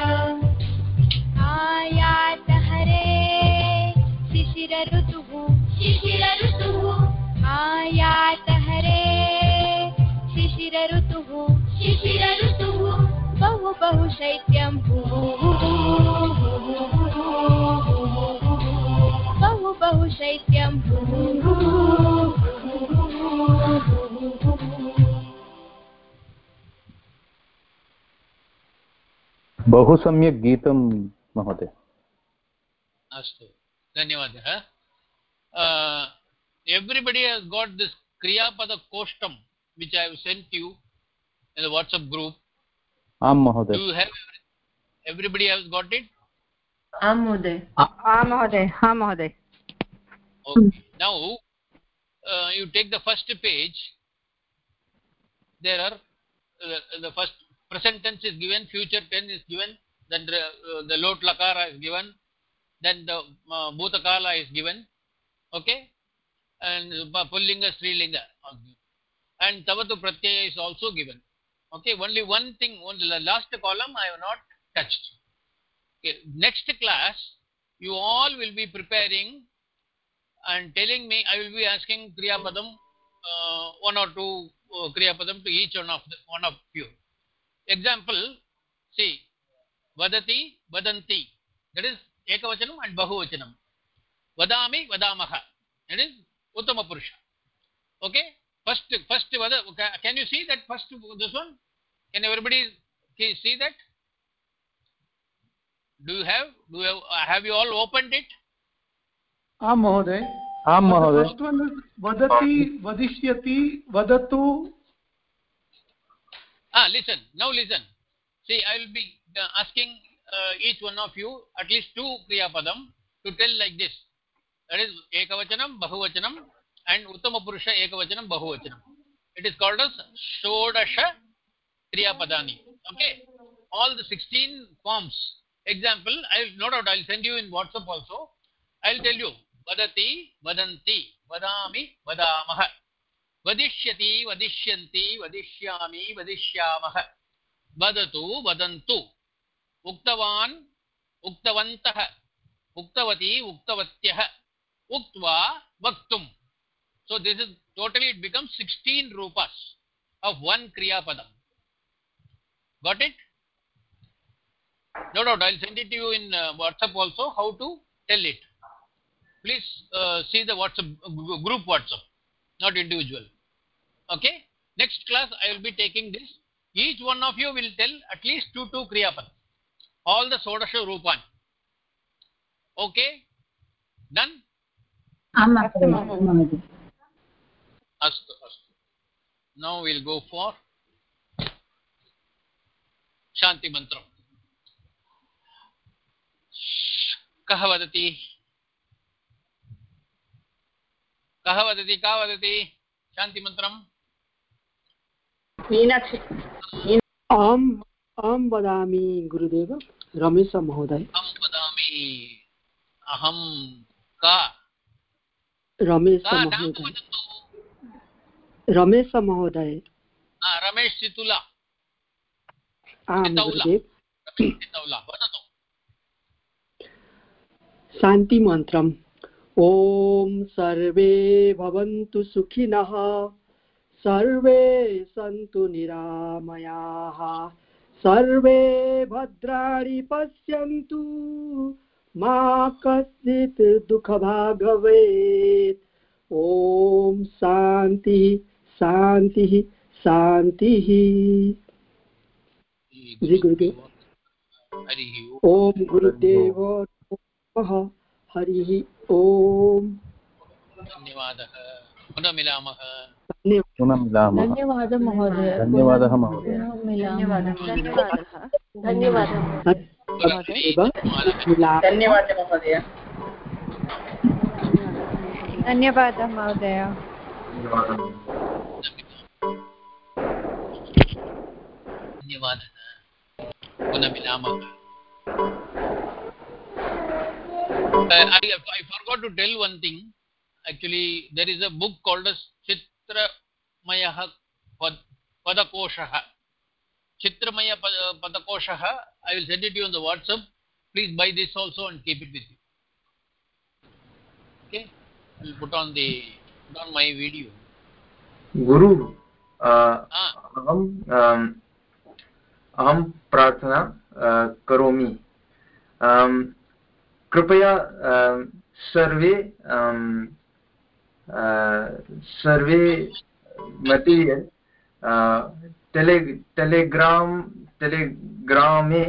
आयात हरे शिशिर ऋतुः। शिशिर ऋतुः। आयात हरे शिशिर ऋतुः। शिशिर ऋतुः। बहु बहु शैत्यं भूः। बहु शैत्यं बहु सम्यक् गीतं महोदय। अस्तु धन्यवादः। Everybody got this क्रियापदकोष्ठं which I sent you in the WhatsApp group आं महोदय। एव्रिबडि हेव् गोट् इट् आं महोदय। आं महोदय हा महोदय। Okay now uh, you take the first page there are uh, the first present tense is given future tense is given then the, uh, the lot lakara is given then the uh, bhutakala is given okay? And uh, pullinga strilinga and tavatu pratyaya is also given okay? Only one thing only the last column i have not touched. Okay next class you all will be preparing and telling me i will be asking kriya padam uh, one or two uh, kriya padam to each one of the, one of you. Example see vadati vadanti. That is ekavachanam and bahuvachanam. Vadami vadamaha. That is uttama purusha. Okay? First first can you see that first this one? Can everybody see that? Do you have do you have, have you all opened it आं महोदय आं महोदय वदति वदिष्यति वदतु ah listen now listen see i will be uh, asking uh, each one of you at least two kriya padam to tell like this that is ekavachanam bahuvachanam and uttama purusha ekavachanam bahuvachanam it is called as shodasha kriya padani okay all the 16 forms example i'll no doubt i'll send you in whatsapp also i'll tell you vadati vadanti vadami vadamah vadishyati vadishyanti vadishyami vadishyamah vadatu vadantu uktavan uktavantah uktavati uktavatyah uktva vaktum so this is totally it becomes 16 rupas of one kriya padam got it no doubt i'll send it to you in uh, whatsapp also how to tell it please uh, see the whatsapp group whatsapp not individual okay next class i will be taking this each one of you will tell at least two two kriya padam all the sodasha rupan okay done astu astu now we'll go for शान्ति मन्त्रम् कः वदति कः वदति का वदति? शान्तिमन्त्रम् मीनाक्षी। आम् आं वदामि गुरुदेव रमेशमहोदय अहं वदामि। अहं का? रमेशमहोदय रमेशमहोदय रमेश आं गुरुदेव। शान्तिमन्त्रम् ॐ सर्वे भवन्तु सुखिनः सर्वे सन्तु निरामयाः सर्वे भद्राणि पश्यन्तु मा कश्चित् दुःखभाग् भवेत् ॐ शान्तिः शान्तिः शान्तिः। जी गुरुदेव ॐ गुरुदेव नमः। हरिः ॐ धन्यवादः। पुनः मिलामः पुनः मिलामः धन्यवादः महोदय। धन्यवादः महोदय। धन्यवादः। धन्यवादः धन्यवादः। महोदय धन्यवादः महोदय। धन्यवादः। पुनः मिलामः uh, I, I forgot to tell one thing actually there is a book called as Chitramayah Pad, Padakosha Chitramaya Padakosha I will send it to you on the WhatsApp please buy this also and keep it with you okay I will put on the put on my video गुरु अहं अहं प्रार्थना करोमि कृपया सर्वे सर्वे material टेले Telegram टेलिग्रामे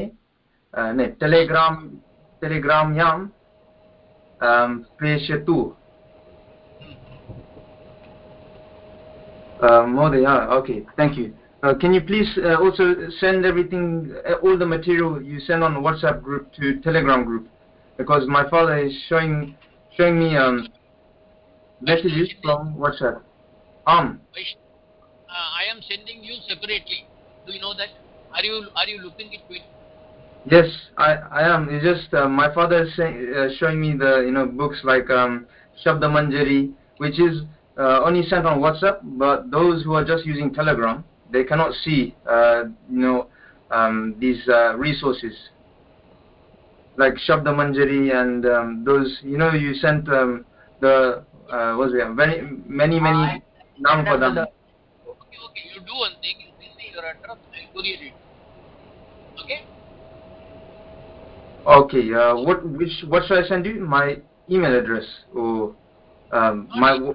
न Telegram टेलिग्राम्यां प्रेषयतु Modi, okay, thank you. Uh, can you please uh, also send everything, uh, all the material you send on the WhatsApp group to Telegram group? Because my father is showing showing me um, messages from WhatsApp. Um. I am sending you separately. Do you know that? Are you are you looking at it? Yes, I I am. It's just my father is say, showing me the you know books like um, Shabda Manjari, which is uh, only sent on WhatsApp, but those who are just using Telegram, they cannot see uh, you know um, these uh, resources like Shabda Manjari and um, those you know you sent um, the uh, was it very many many naam padam Okay, okay. You do one thing. You send me your address. I'll courier it. Okay. okay uh, what which what should I send you my email address or um, my Your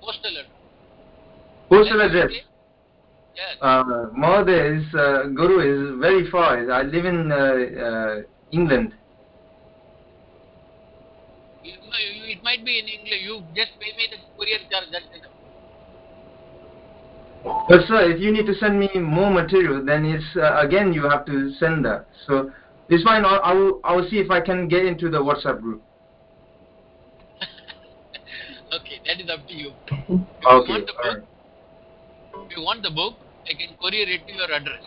postal address. postal address Yes. uh, Mahoday is uh, Guru is very far I live in uh, uh, England You, you, it might be in English. You just pay me the courier charge. That's enough. But sir, if you need to send me more material, then it's uh, again you have to send that. So it's fine. I'll, I will I will see if I can get into the WhatsApp group. *laughs* Okay, that is up to you. *laughs* Okay. All right. If you want the book, I can courier it to your address.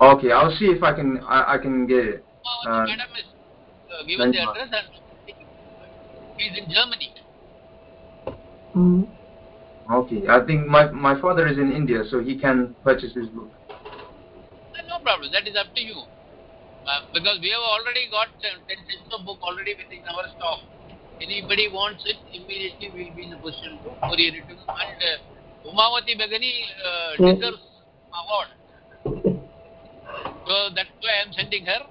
Okay. I'll see if I can I, I can get it. Uh, Madam is uh, given the address and he's in Germany. okay. I think my my father is in India, so he can purchase this book. Uh, no problem. That is up to you. Uh, because we have already got uh, 10 sets of book already within our stock. Anybody wants it, immediately we will be in a position to courier it to them. And uh, Umavati Begani uh, deserves award. So that's why I am sending her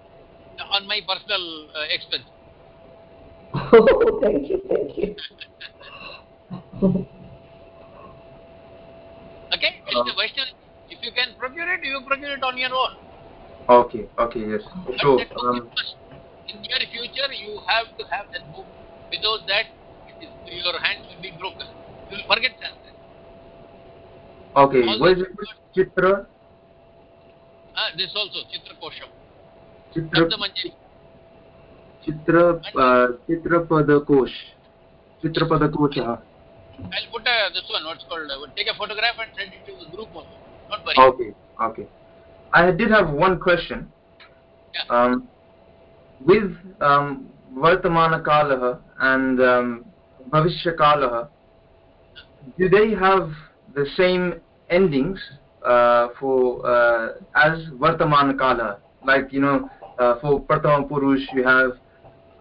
on my personal uh, expense. *laughs* Oh, thank you, thank you. *laughs* Okay? Mr. Vaishnav, if you can procure it, you procure it on your own. Okay. Okay. Yes. Sure. Um, In near future, you have to have that book. Without that, it is, your hands will be broken. You will forget that. okay. What is it? Chitra. Ah, this also, Chitra Kosham. Chitra. Manjari. Chitra. Uh, Chitrapada Kosh. Chitrapada Kosha. I'll put a, this one, what's called, uh, take a photograph and send it to the group also. Don't worry. Okay. Okay. I did have one question. Um, with um, Vartamana Kalaha and um, Bhavishya Kalaha, do they have the same endings uh, for uh, as Vartamana Kalaha? Like you know, uh, for Prathama Purush you have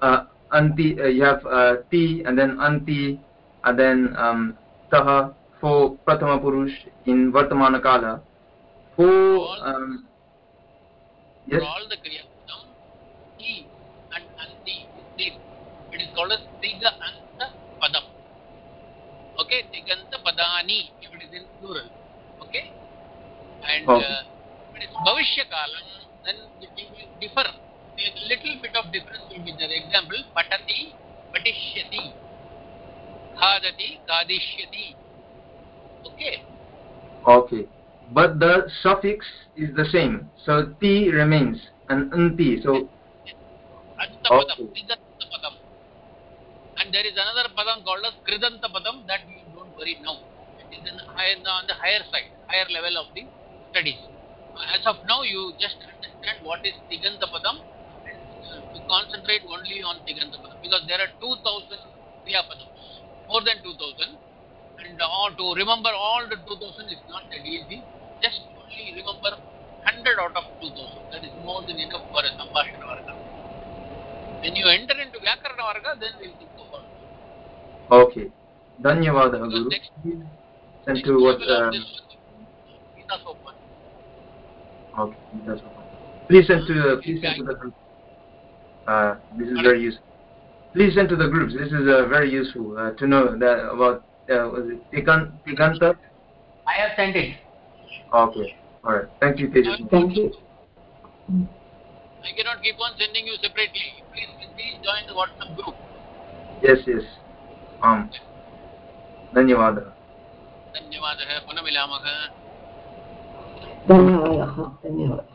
uh, Anti, uh, you have uh, Ti and then Anti and then um, Taha for Prathama Purush in Vartamana Kala. For um, yes. For all the Kriya Padam, Ti and Anti, Ti, it is called as Tiga Anta Padam. Okay, Tiganta Padani, if it is in plural. Okay? And Okay. uh, if it is Bhavishya Kalam, then differ. A little bit of difference will be there. Example, Patati, Patishyati, Khadati, Kadishyati. Okay? Okay. But the suffix is the same. So T remains and Anti. So Antapadam, Padam. And there is another Padam called as Kridanta Padam that you don't worry now. It is in on the higher side, higher level of the studies. As of now, you just understand what is Tiganta Padam and uh, concentrate only on Tiganta Padam because there are 2000 Kriya Padams, more than 2000. And uh, to remember all the 2000 is not that easy. Just only remember 100 out of 2000. That is more than enough for a Sambhashana Varga. When you enter into Vyakarana Varga, then we'll think about it. okay. Dhanyavada Guru. Please Send to what? Um, Gita. okay. That's all. Please send to the please send to the group. Uh, this is very useful. Please send to the groups. This is uh, very useful uh, to know that about uh, was it Tigan- Tiganta. I have sent it. Okay. All right. Thank you, Tejas. Thank you. I cannot keep on sending you separately. Please, please join the WhatsApp group. Yes, yes. Um. धन्यवादः धन्यवादः पुनः मिलामः Да, давай, ага, давай.